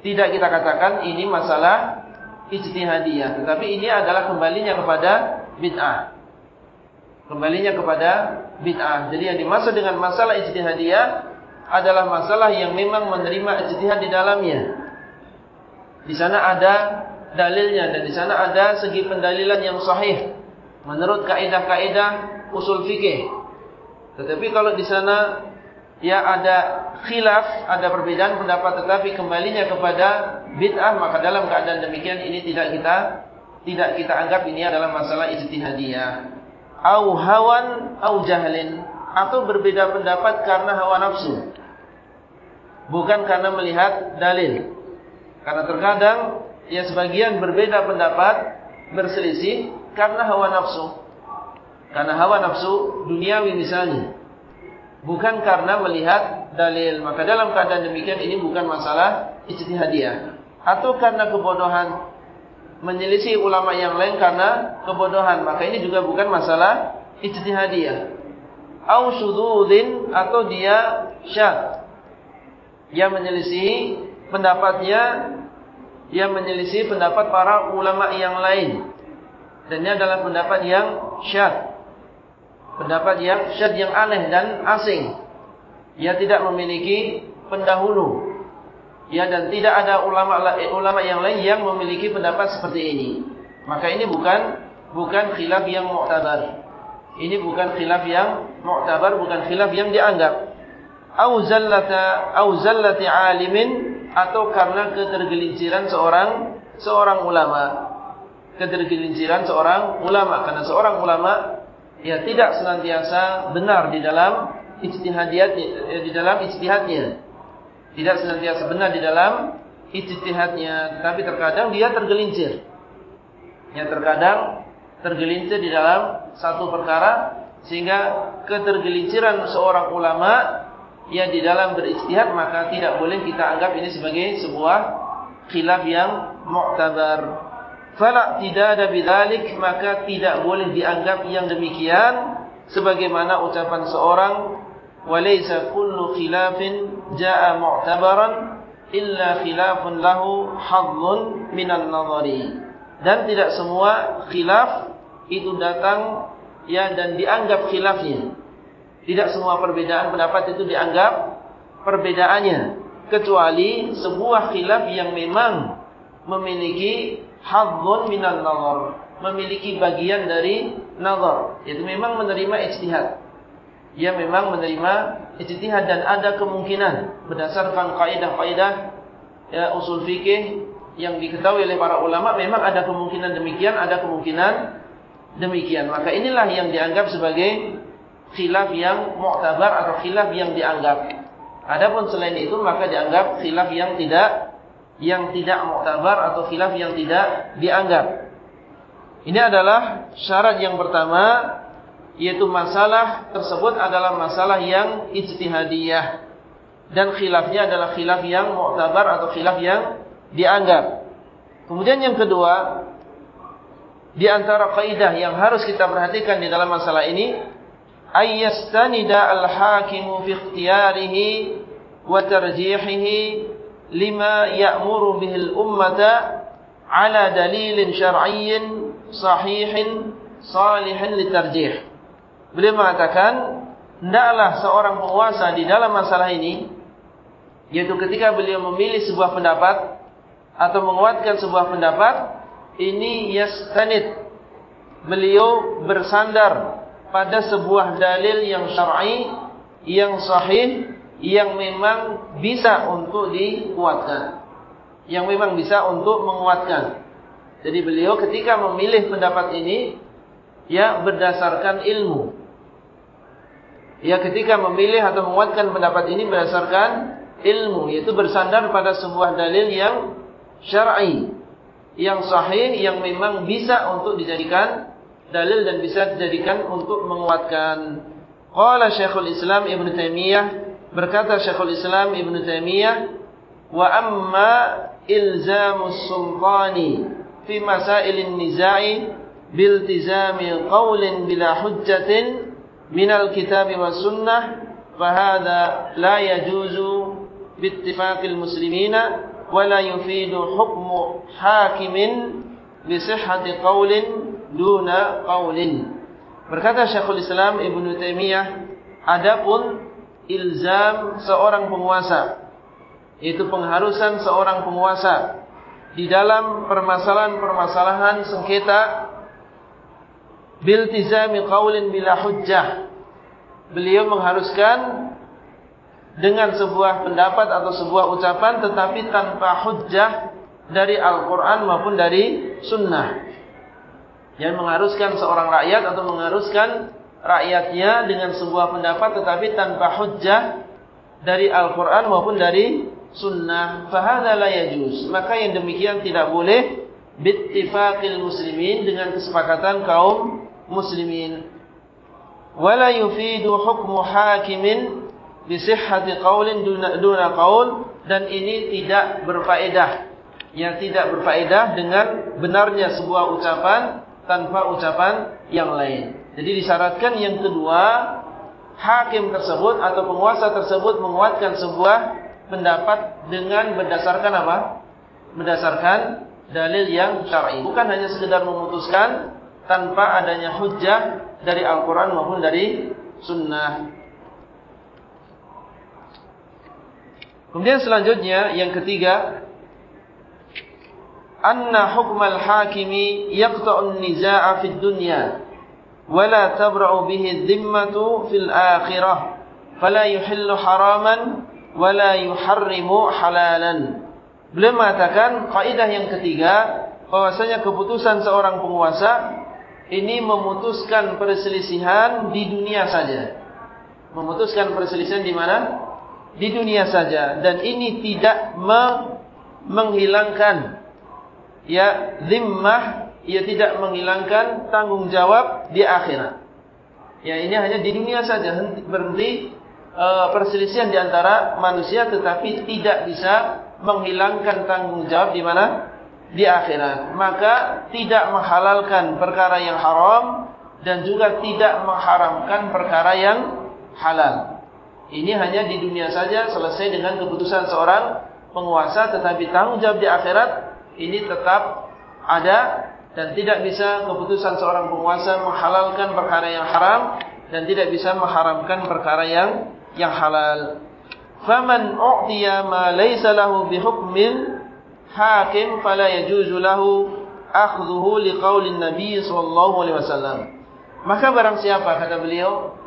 Tidak kita katakan ini masalah ijtihadiyah. Tetapi ini adalah kembalinya kepada bid'ah. Kembalinya kepada bid'ah. Jadi yang dimaksud dengan masalah ijtihadiyah adalah masalah yang memang menerima ijtihad di dalamnya. Di sana ada dalilnya dan di sana ada segi pendalilan yang sahih menurut kaidah-kaidah usul fikih. Tetapi kalau di sana ya ada khilaf, ada perbedaan pendapat tetapi kembalinya kepada bid'ah maka dalam keadaan demikian ini tidak kita tidak kita anggap ini adalah masalah ijtihadiyah. Au hawan au jahlin atau berbeda pendapat karena hawa nafsu. Bukan karena melihat dalil. Karena terkadang ya sebagian berbeda pendapat berselisih karena hawa nafsu. Karena hawa nafsu duniawi misalnya bukan karena melihat dalil. Maka dalam keadaan demikian ini bukan masalah ijtihadiyah atau karena kebodohan menyelisih ulama yang lain karena kebodohan. Maka ini juga bukan masalah ijtihadiyah. Au syudzudin atau dia syad. Dia menyelisih pendapatnya yang menyelisih pendapat para ulama yang lain. Dan ini adalah pendapat yang syad pendapat yang syad yang aneh dan asing. Ia tidak memiliki pendahulu. Ya dan tidak ada ulama ulama yang lain yang memiliki pendapat seperti ini. Maka ini bukan bukan khilaf yang mu'tabar. Ini bukan khilaf yang mu'tabar, bukan khilaf yang dianggap. Au zallata au zallati alimin atau karena ketergelinciran seorang seorang ulama. Ketergelinciran seorang ulama karena seorang ulama ya tidak senantiasa benar di dalam ijtihadiyat eh, di dalam ijtihadnya. Tidak senantiasa benar di dalam ijtihadnya, tapi terkadang dia tergelincir. Ya terkadang tergelincir di dalam satu perkara sehingga ketergelinciran seorang ulama ya di dalam berijtihad maka tidak boleh kita anggap ini sebagai sebuah khilaf yang mu'tabar. Fala tidak ada bidalik maka tidak boleh dianggap yang demikian sebagaimana ucapan seorang walaysa kullu khilafin jaa mu'tabaran illa khilafun lahu hadzun minan nadhari dan tidak semua khilaf itu datang ya dan dianggap khilafnya. Tidak semua perbedaan pendapat itu dianggap perbedaannya. Kecuali sebuah khilaf yang memang memiliki hadzun minan nazar, memiliki bagian dari nazar. Itu memang menerima ijtihad. Ia memang menerima ijtihad dan ada kemungkinan berdasarkan kaidah-kaidah ya usul fikih yang diketahui oleh para ulama memang ada kemungkinan demikian, ada kemungkinan demikian. Maka inilah yang dianggap sebagai khilaf yang mu'tabar atau khilaf yang dianggap. Adapun selain itu maka dianggap khilaf yang tidak yang tidak muktabar atau khilaf yang tidak dianggap. Ini adalah syarat yang pertama yaitu masalah tersebut adalah masalah yang ijtihadiyah dan khilafnya adalah khilaf yang muktabar atau khilaf yang dianggap. Kemudian yang kedua di antara kaidah yang harus kita perhatikan di dalam masalah ini ayyastanida al-hakimu fi ikhtiyarihi wa tarjihihi lima ya'muru bihil ummata ala dalilin syar'iyyin sahihin salihin litarjih. Beliau mengatakan, hendaklah seorang penguasa di dalam masalah ini, yaitu ketika beliau memilih sebuah pendapat atau menguatkan sebuah pendapat, ini yastanid. Beliau bersandar pada sebuah dalil yang syar'i, yang sahih, yang memang bisa untuk dikuatkan. Yang memang bisa untuk menguatkan. Jadi beliau ketika memilih pendapat ini, ya berdasarkan ilmu. Ya ketika memilih atau menguatkan pendapat ini berdasarkan ilmu. Yaitu bersandar pada sebuah dalil yang syar'i. Yang sahih, yang memang bisa untuk dijadikan dalil dan bisa dijadikan untuk menguatkan. Qala Syekhul Islam Ibn Taymiyah Berkata Syekhul Islam Ibn Taymiyah Wa amma ilzamus sultani Fi masailin nizai Biltizami qawlin bila hujjatin Minal kitab wa sunnah Fahada la yajuzu Bittifaqil muslimina ولا يفيد حكم حاكم بصحة قول دون قول berkata Syekhul Islam Ibn Taimiyah adapun ilzam seorang penguasa. Itu pengharusan seorang penguasa. Di dalam permasalahan-permasalahan sengketa biltizami qaulin bila hujjah. Beliau mengharuskan dengan sebuah pendapat atau sebuah ucapan tetapi tanpa hujjah dari Al-Quran maupun dari Sunnah. Yang mengharuskan seorang rakyat atau mengharuskan rakyatnya dengan sebuah pendapat tetapi tanpa hujjah dari Al-Quran maupun dari Sunnah. Fahadha la yajuz. Maka yang demikian tidak boleh bittifaqil muslimin dengan kesepakatan kaum muslimin. Wala yufidu hukmu hakimin bisihhati qaulin duna, qaul dan ini tidak berfaedah yang tidak berfaedah dengan benarnya sebuah ucapan tanpa ucapan yang lain. Jadi disyaratkan yang kedua hakim tersebut atau penguasa tersebut menguatkan sebuah pendapat dengan berdasarkan apa? Berdasarkan dalil yang syar'i. Bukan hanya sekedar memutuskan tanpa adanya hujjah dari Al-Quran maupun dari Sunnah. Kemudian selanjutnya yang ketiga anna hukmal hakimi yaqta'un nizaa'a fid dunya la tabra'u bihi dhimmatu fil akhirah fala yuhillu haraman la yuharrimu halalan Beliau mengatakan kaidah yang ketiga bahwasanya keputusan seorang penguasa ini memutuskan perselisihan di dunia saja. Memutuskan perselisihan di mana? Di dunia saja. Dan ini tidak me menghilangkan ya zimmah ia tidak menghilangkan tanggung jawab di akhirat. Ya ini hanya di dunia saja. Berhenti uh, perselisihan di antara manusia tetapi tidak bisa menghilangkan tanggung jawab di mana? Di akhirat. Maka tidak menghalalkan perkara yang haram dan juga tidak mengharamkan perkara yang halal. Ini hanya di dunia saja selesai dengan keputusan seorang penguasa tetapi tanggung jawab di akhirat ini tetap ada dan tidak bisa keputusan seorang penguasa menghalalkan perkara yang haram dan tidak bisa mengharamkan perkara yang yang halal. Faman u'tiya ma laysa lahu bihukmin hakim fala yajuzu lahu akhdhuhu liqaulin nabiy sallallahu alaihi wasallam. Maka barang siapa kata beliau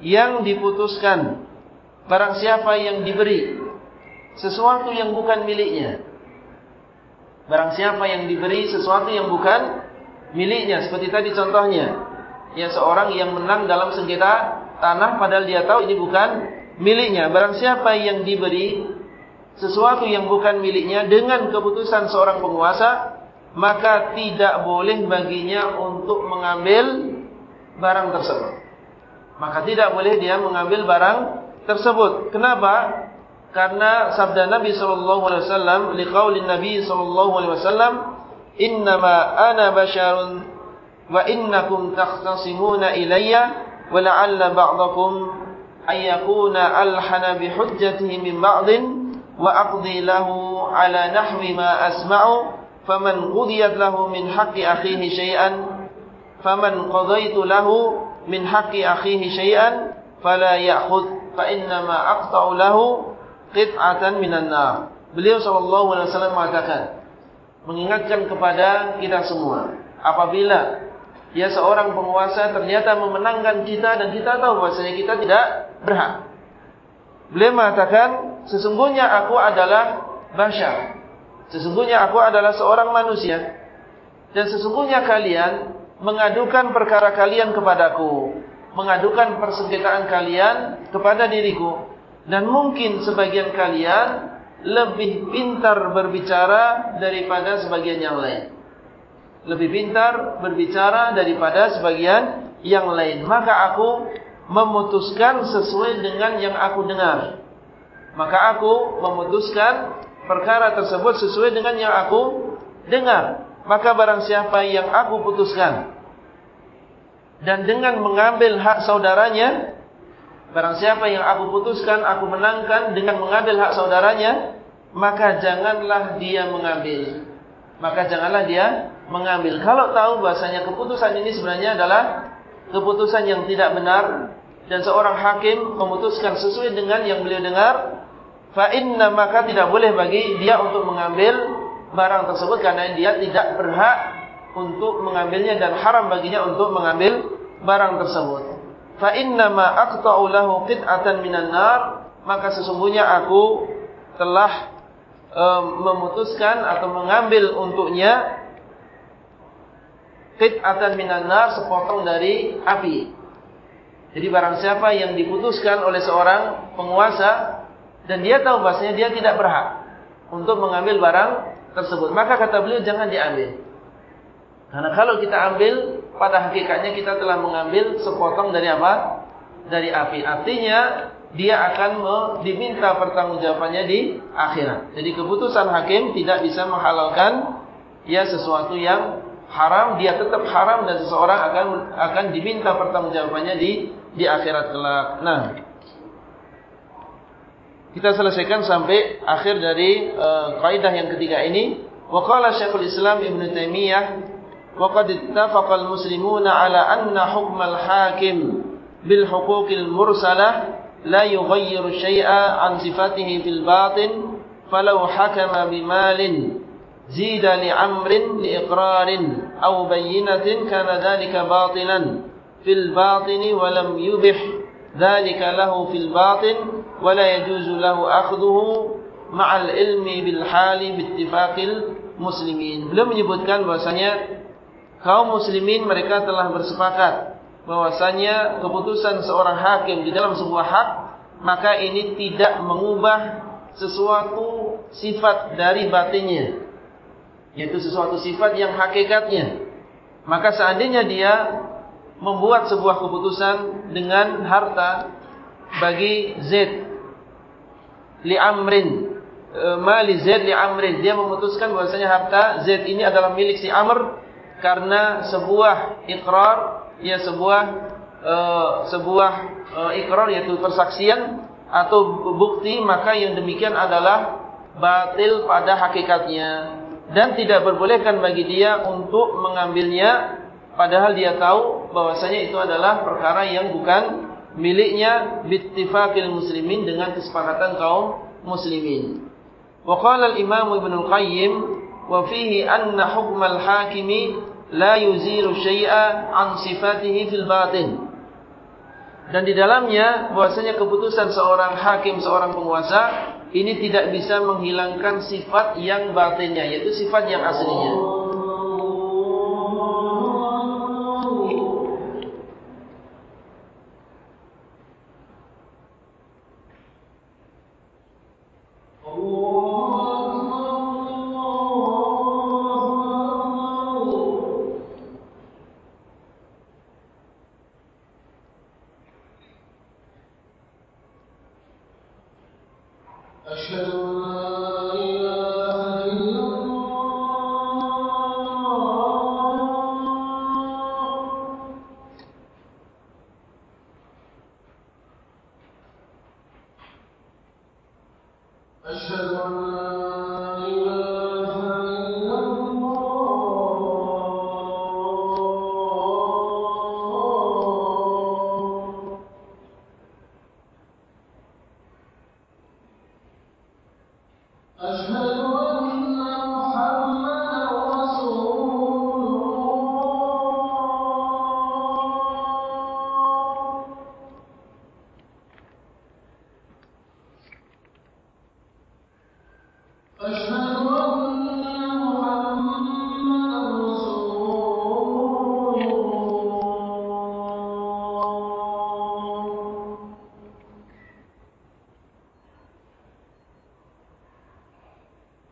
yang diputuskan Barang siapa yang diberi sesuatu yang bukan miliknya. Barang siapa yang diberi sesuatu yang bukan miliknya. Seperti tadi contohnya. Ya seorang yang menang dalam sengketa tanah padahal dia tahu ini bukan miliknya. Barang siapa yang diberi sesuatu yang bukan miliknya dengan keputusan seorang penguasa. Maka tidak boleh baginya untuk mengambil barang tersebut. Maka tidak boleh dia mengambil barang tersebut. Kenapa? Karena sabda Nabi sallallahu alaihi wasallam liqaulin Nabi sallallahu alaihi wasallam innama ana basharun wa innakum takhtasimuna ilayya wa la'alla ba'dakum ayyakuna alhana bi hujjatihi min ba'din wa aqdi lahu ala nahwi ma asma'u faman qudiyat lahu min haqqi akhihi shay'an faman qadaitu lahu min haqqi akhihi shay'an fala ya'khudh fa inna ma aqta'u lahu qit'atan minan nar. Beliau sallallahu alaihi wasallam mengatakan mengingatkan kepada kita semua apabila ya seorang penguasa ternyata memenangkan kita dan kita tahu bahwasanya kita tidak berhak. Beliau mengatakan sesungguhnya aku adalah bashar. Sesungguhnya aku adalah seorang manusia dan sesungguhnya kalian mengadukan perkara kalian kepadaku mengadukan persengketaan kalian kepada diriku dan mungkin sebagian kalian lebih pintar berbicara daripada sebagian yang lain. Lebih pintar berbicara daripada sebagian yang lain. Maka aku memutuskan sesuai dengan yang aku dengar. Maka aku memutuskan perkara tersebut sesuai dengan yang aku dengar. Maka barang siapa yang aku putuskan dan dengan mengambil hak saudaranya barang siapa yang aku putuskan aku menangkan dengan mengambil hak saudaranya maka janganlah dia mengambil. Maka janganlah dia mengambil. Kalau tahu bahasanya keputusan ini sebenarnya adalah keputusan yang tidak benar dan seorang hakim memutuskan sesuai dengan yang beliau dengar, fa inna maka tidak boleh bagi dia untuk mengambil barang tersebut karena dia tidak berhak untuk mengambilnya dan haram baginya untuk mengambil barang tersebut. Fa inna ma aqta'u lahu qit'atan minan nar, maka sesungguhnya aku telah e, memutuskan atau mengambil untuknya qit'atan minan nar sepotong dari api. Jadi barang siapa yang diputuskan oleh seorang penguasa dan dia tahu bahasanya dia tidak berhak untuk mengambil barang tersebut, maka kata beliau jangan diambil. Karena kalau kita ambil, pada hakikatnya kita telah mengambil sepotong dari apa? Dari api. Artinya dia akan diminta pertanggungjawabannya di akhirat. Jadi keputusan hakim tidak bisa menghalalkan ya sesuatu yang haram, dia tetap haram dan seseorang akan akan diminta pertanggungjawabannya di di akhirat kelak. Nah, kita selesaikan sampai akhir dari uh, kaidah yang ketiga ini. Waqala Syekhul Islam Ibn Taimiyah, waqad ittafaqa al-muslimuna ala anna hukm al-hakim bil huquq al-mursalah la yughayyiru shay'a an sifatihi fil batin falau hakama bimalin zida li'amrin li'iqrarin aw bayyinatin kana dhalika batilan fil batini wa lam yubih dhalika lahu fil batin wa la yajuzu lahu akhdhuhu ma'al ilmi bil hali bittifaqil muslimin beliau menyebutkan bahasanya kaum muslimin mereka telah bersepakat bahwasanya keputusan seorang hakim di dalam sebuah hak maka ini tidak mengubah sesuatu sifat dari batinnya yaitu sesuatu sifat yang hakikatnya. Maka seandainya dia membuat sebuah keputusan dengan harta bagi Z li amrin e, mali Z li amrin dia memutuskan bahwasanya harta Z ini adalah milik si Amr karena sebuah ikrar ya sebuah uh, sebuah uh, ikrar yaitu persaksian atau bukti maka yang demikian adalah batil pada hakikatnya dan tidak berbolehkan bagi dia untuk mengambilnya Padahal dia tahu bahwasanya itu adalah perkara yang bukan miliknya bittifaqil muslimin dengan kesepakatan kaum muslimin. Wa qala al-Imam Ibnu Al-Qayyim fihi anna hukm al-hakimi la yuziru syai'a an sifatihi fil batin. Dan di dalamnya bahwasanya keputusan seorang hakim, seorang penguasa ini tidak bisa menghilangkan sifat yang batinnya yaitu sifat yang aslinya.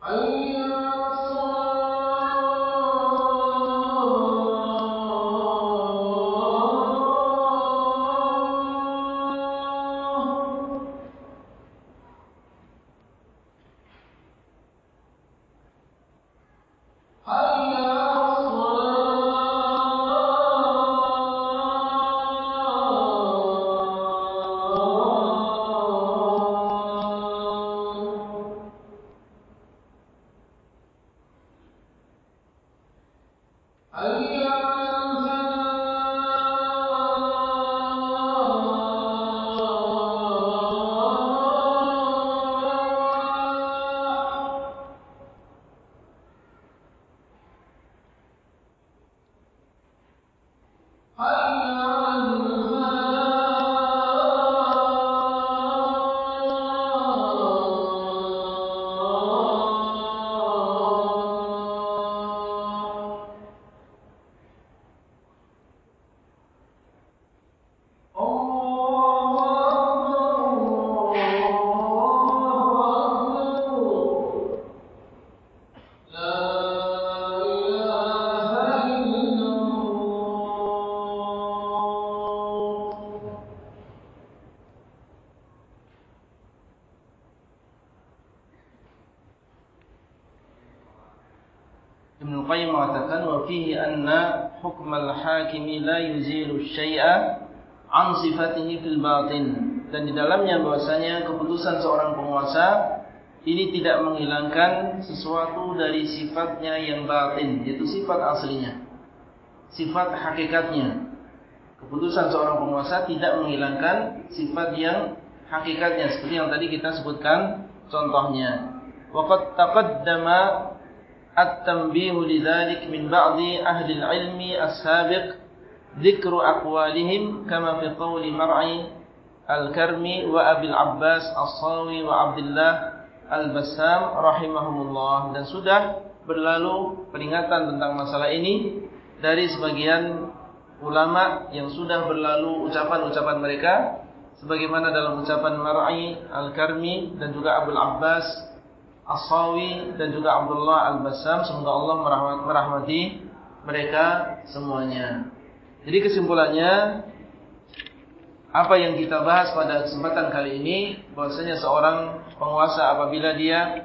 أن batin. Dan di dalamnya bahwasanya keputusan seorang penguasa ini tidak menghilangkan sesuatu dari sifatnya yang batin yaitu sifat aslinya sifat hakikatnya. Keputusan seorang penguasa tidak menghilangkan sifat yang hakikatnya seperti yang tadi kita sebutkan contohnya. Waqad taqaddama at-tanbihu lidzalik min ba'di ahli al-ilmi as-sabiq ذكر أقوالهم كما في قول مرعي الكرمي وأبي العباس الصاوي وعبد الله البسام رحمهم الله dan sudah berlalu peringatan tentang masalah ini dari sebagian ulama yang sudah berlalu ucapan-ucapan mereka sebagaimana dalam ucapan Mar'i Al-Karmi dan juga Abdul Abbas As-Sawi dan juga Abdullah Al-Bassam semoga Allah merahmat, merahmati mereka semuanya. Jadi kesimpulannya apa yang kita bahas pada kesempatan kali ini bahwasanya seorang penguasa apabila dia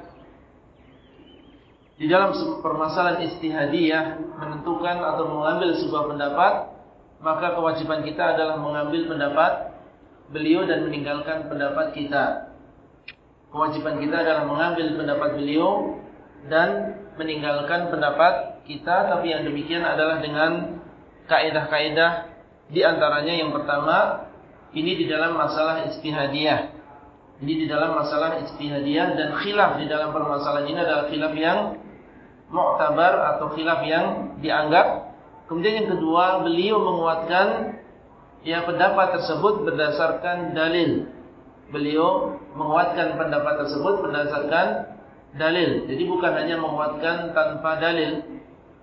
di dalam permasalahan istihadiyah menentukan atau mengambil sebuah pendapat maka kewajiban kita adalah mengambil pendapat beliau dan meninggalkan pendapat kita. Kewajiban kita adalah mengambil pendapat beliau dan meninggalkan pendapat kita tapi yang demikian adalah dengan kaidah-kaidah di antaranya yang pertama ini di dalam masalah ijtihadiyah ini di dalam masalah ijtihadiyah dan khilaf di dalam permasalahan ini adalah khilaf yang mu'tabar atau khilaf yang dianggap kemudian yang kedua beliau menguatkan ya pendapat tersebut berdasarkan dalil beliau menguatkan pendapat tersebut berdasarkan dalil. Jadi bukan hanya menguatkan tanpa dalil.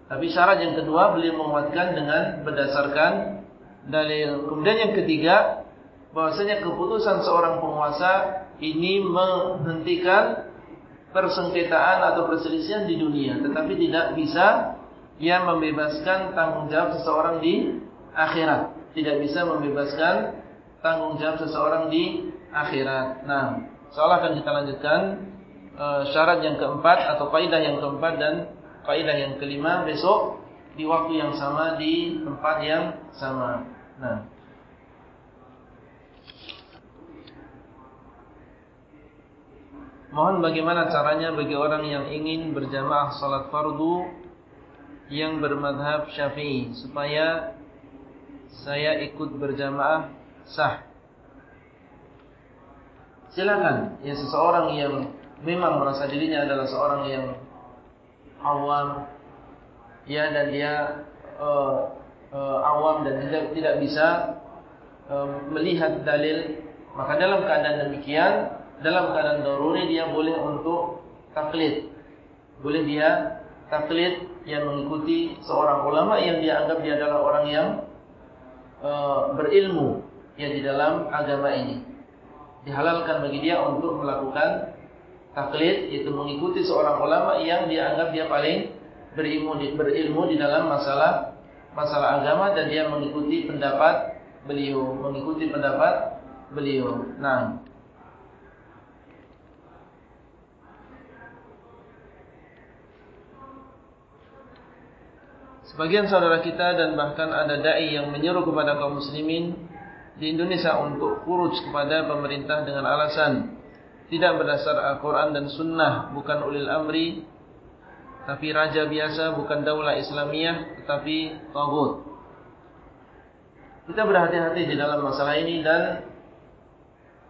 Tapi syarat yang kedua beliau menguatkan dengan berdasarkan dalil. Kemudian yang ketiga, bahwasanya keputusan seorang penguasa ini menghentikan persengketaan atau perselisihan di dunia. Tetapi tidak bisa ia membebaskan tanggung jawab seseorang di akhirat. Tidak bisa membebaskan tanggung jawab seseorang di akhirat. Nah, seolah akan kita lanjutkan uh, syarat yang keempat atau kaidah yang keempat dan kaidah yang kelima besok di waktu yang sama di tempat yang sama. Nah. Mohon bagaimana caranya bagi orang yang ingin berjamaah salat fardu yang bermadhab syafi'i supaya saya ikut berjamaah sah silakan ya seseorang yang memang merasa dirinya adalah seorang yang awam. Ya dan dia uh, uh, awam dan tidak tidak bisa uh, melihat dalil. Maka dalam keadaan demikian dalam keadaan daruri dia boleh untuk taklid. Boleh dia taklid yang mengikuti seorang ulama yang dia anggap dia adalah orang yang uh, berilmu ya di dalam agama ini. Dihalalkan bagi dia untuk melakukan taklid itu mengikuti seorang ulama yang dianggap dia paling berilmu berilmu di dalam masalah masalah agama dan dia mengikuti pendapat beliau mengikuti pendapat beliau. Nah, sebagian saudara kita dan bahkan ada dai yang menyeru kepada kaum muslimin di Indonesia untuk kurus kepada pemerintah dengan alasan tidak berdasar Al-Quran dan Sunnah bukan ulil amri tapi raja biasa bukan daulah Islamiyah tetapi tagut. Kita berhati-hati di dalam masalah ini dan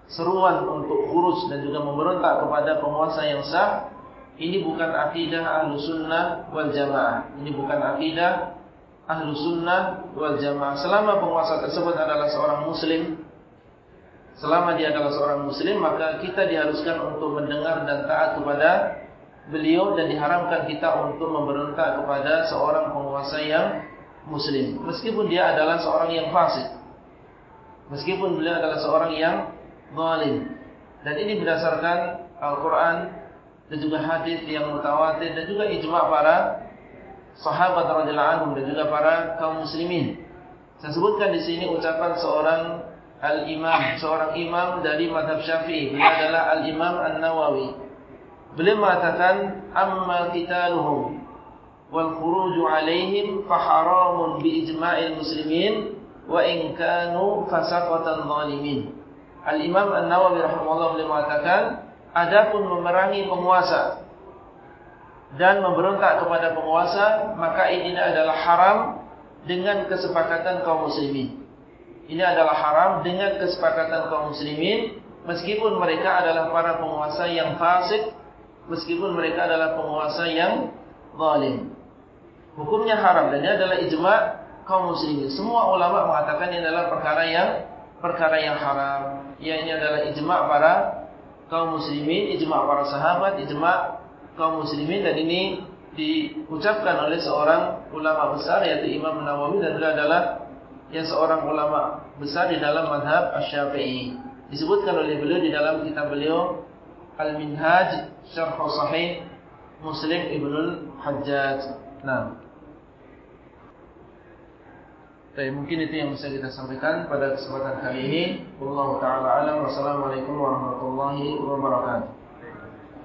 seruan untuk kurus dan juga memberontak kepada penguasa yang sah ini bukan akidah ahlu sunnah wal jamaah. Ini bukan akidah ahlu sunnah wal jamaah selama penguasa tersebut adalah seorang muslim selama dia adalah seorang muslim maka kita diharuskan untuk mendengar dan taat kepada beliau dan diharamkan kita untuk memberontak kepada seorang penguasa yang muslim. Meskipun dia adalah seorang yang fasik. Meskipun beliau adalah seorang yang zalim. Dan ini berdasarkan Al-Quran dan juga hadis yang mutawatir dan juga ijma' para sahabat radhiyallahu anhum dan juga para kaum muslimin. Saya sebutkan di sini ucapan seorang al-imam, seorang imam dari mazhab Syafi'i. Beliau adalah al-Imam An-Nawawi. Beliau mengatakan amma qitaluhum wal khuruju alaihim fa haramun bi ijma'il muslimin wa in kanu fasaqatan zalimin. Al-Imam An-Nawawi rahimahullah beliau mengatakan, adapun memerangi penguasa dan memberontak kepada penguasa, maka ini adalah haram dengan kesepakatan kaum muslimin. Ini adalah haram dengan kesepakatan kaum muslimin meskipun mereka adalah para penguasa yang fasik, meskipun mereka adalah penguasa yang zalim. Hukumnya haram dan ini adalah ijma' kaum muslimin. Semua ulama mengatakan ini adalah perkara yang perkara yang haram. Ya ini adalah ijma' para kaum muslimin, ijma' para sahabat, ijma' kaum muslimin dan ini diucapkan oleh seorang ulama besar yaitu Imam Nawawi dan beliau adalah yang seorang ulama besar di dalam madhab Asy-Syafi'i. Disebutkan oleh beliau di dalam kitab beliau Al-Minhaj Syarh Sahih Muslim Ibnul Hajjaj. Nah. Baik, mungkin itu yang bisa kita sampaikan pada kesempatan kali ini. Wallahu taala alam. Wassalamualaikum warahmatullahi wabarakatuh.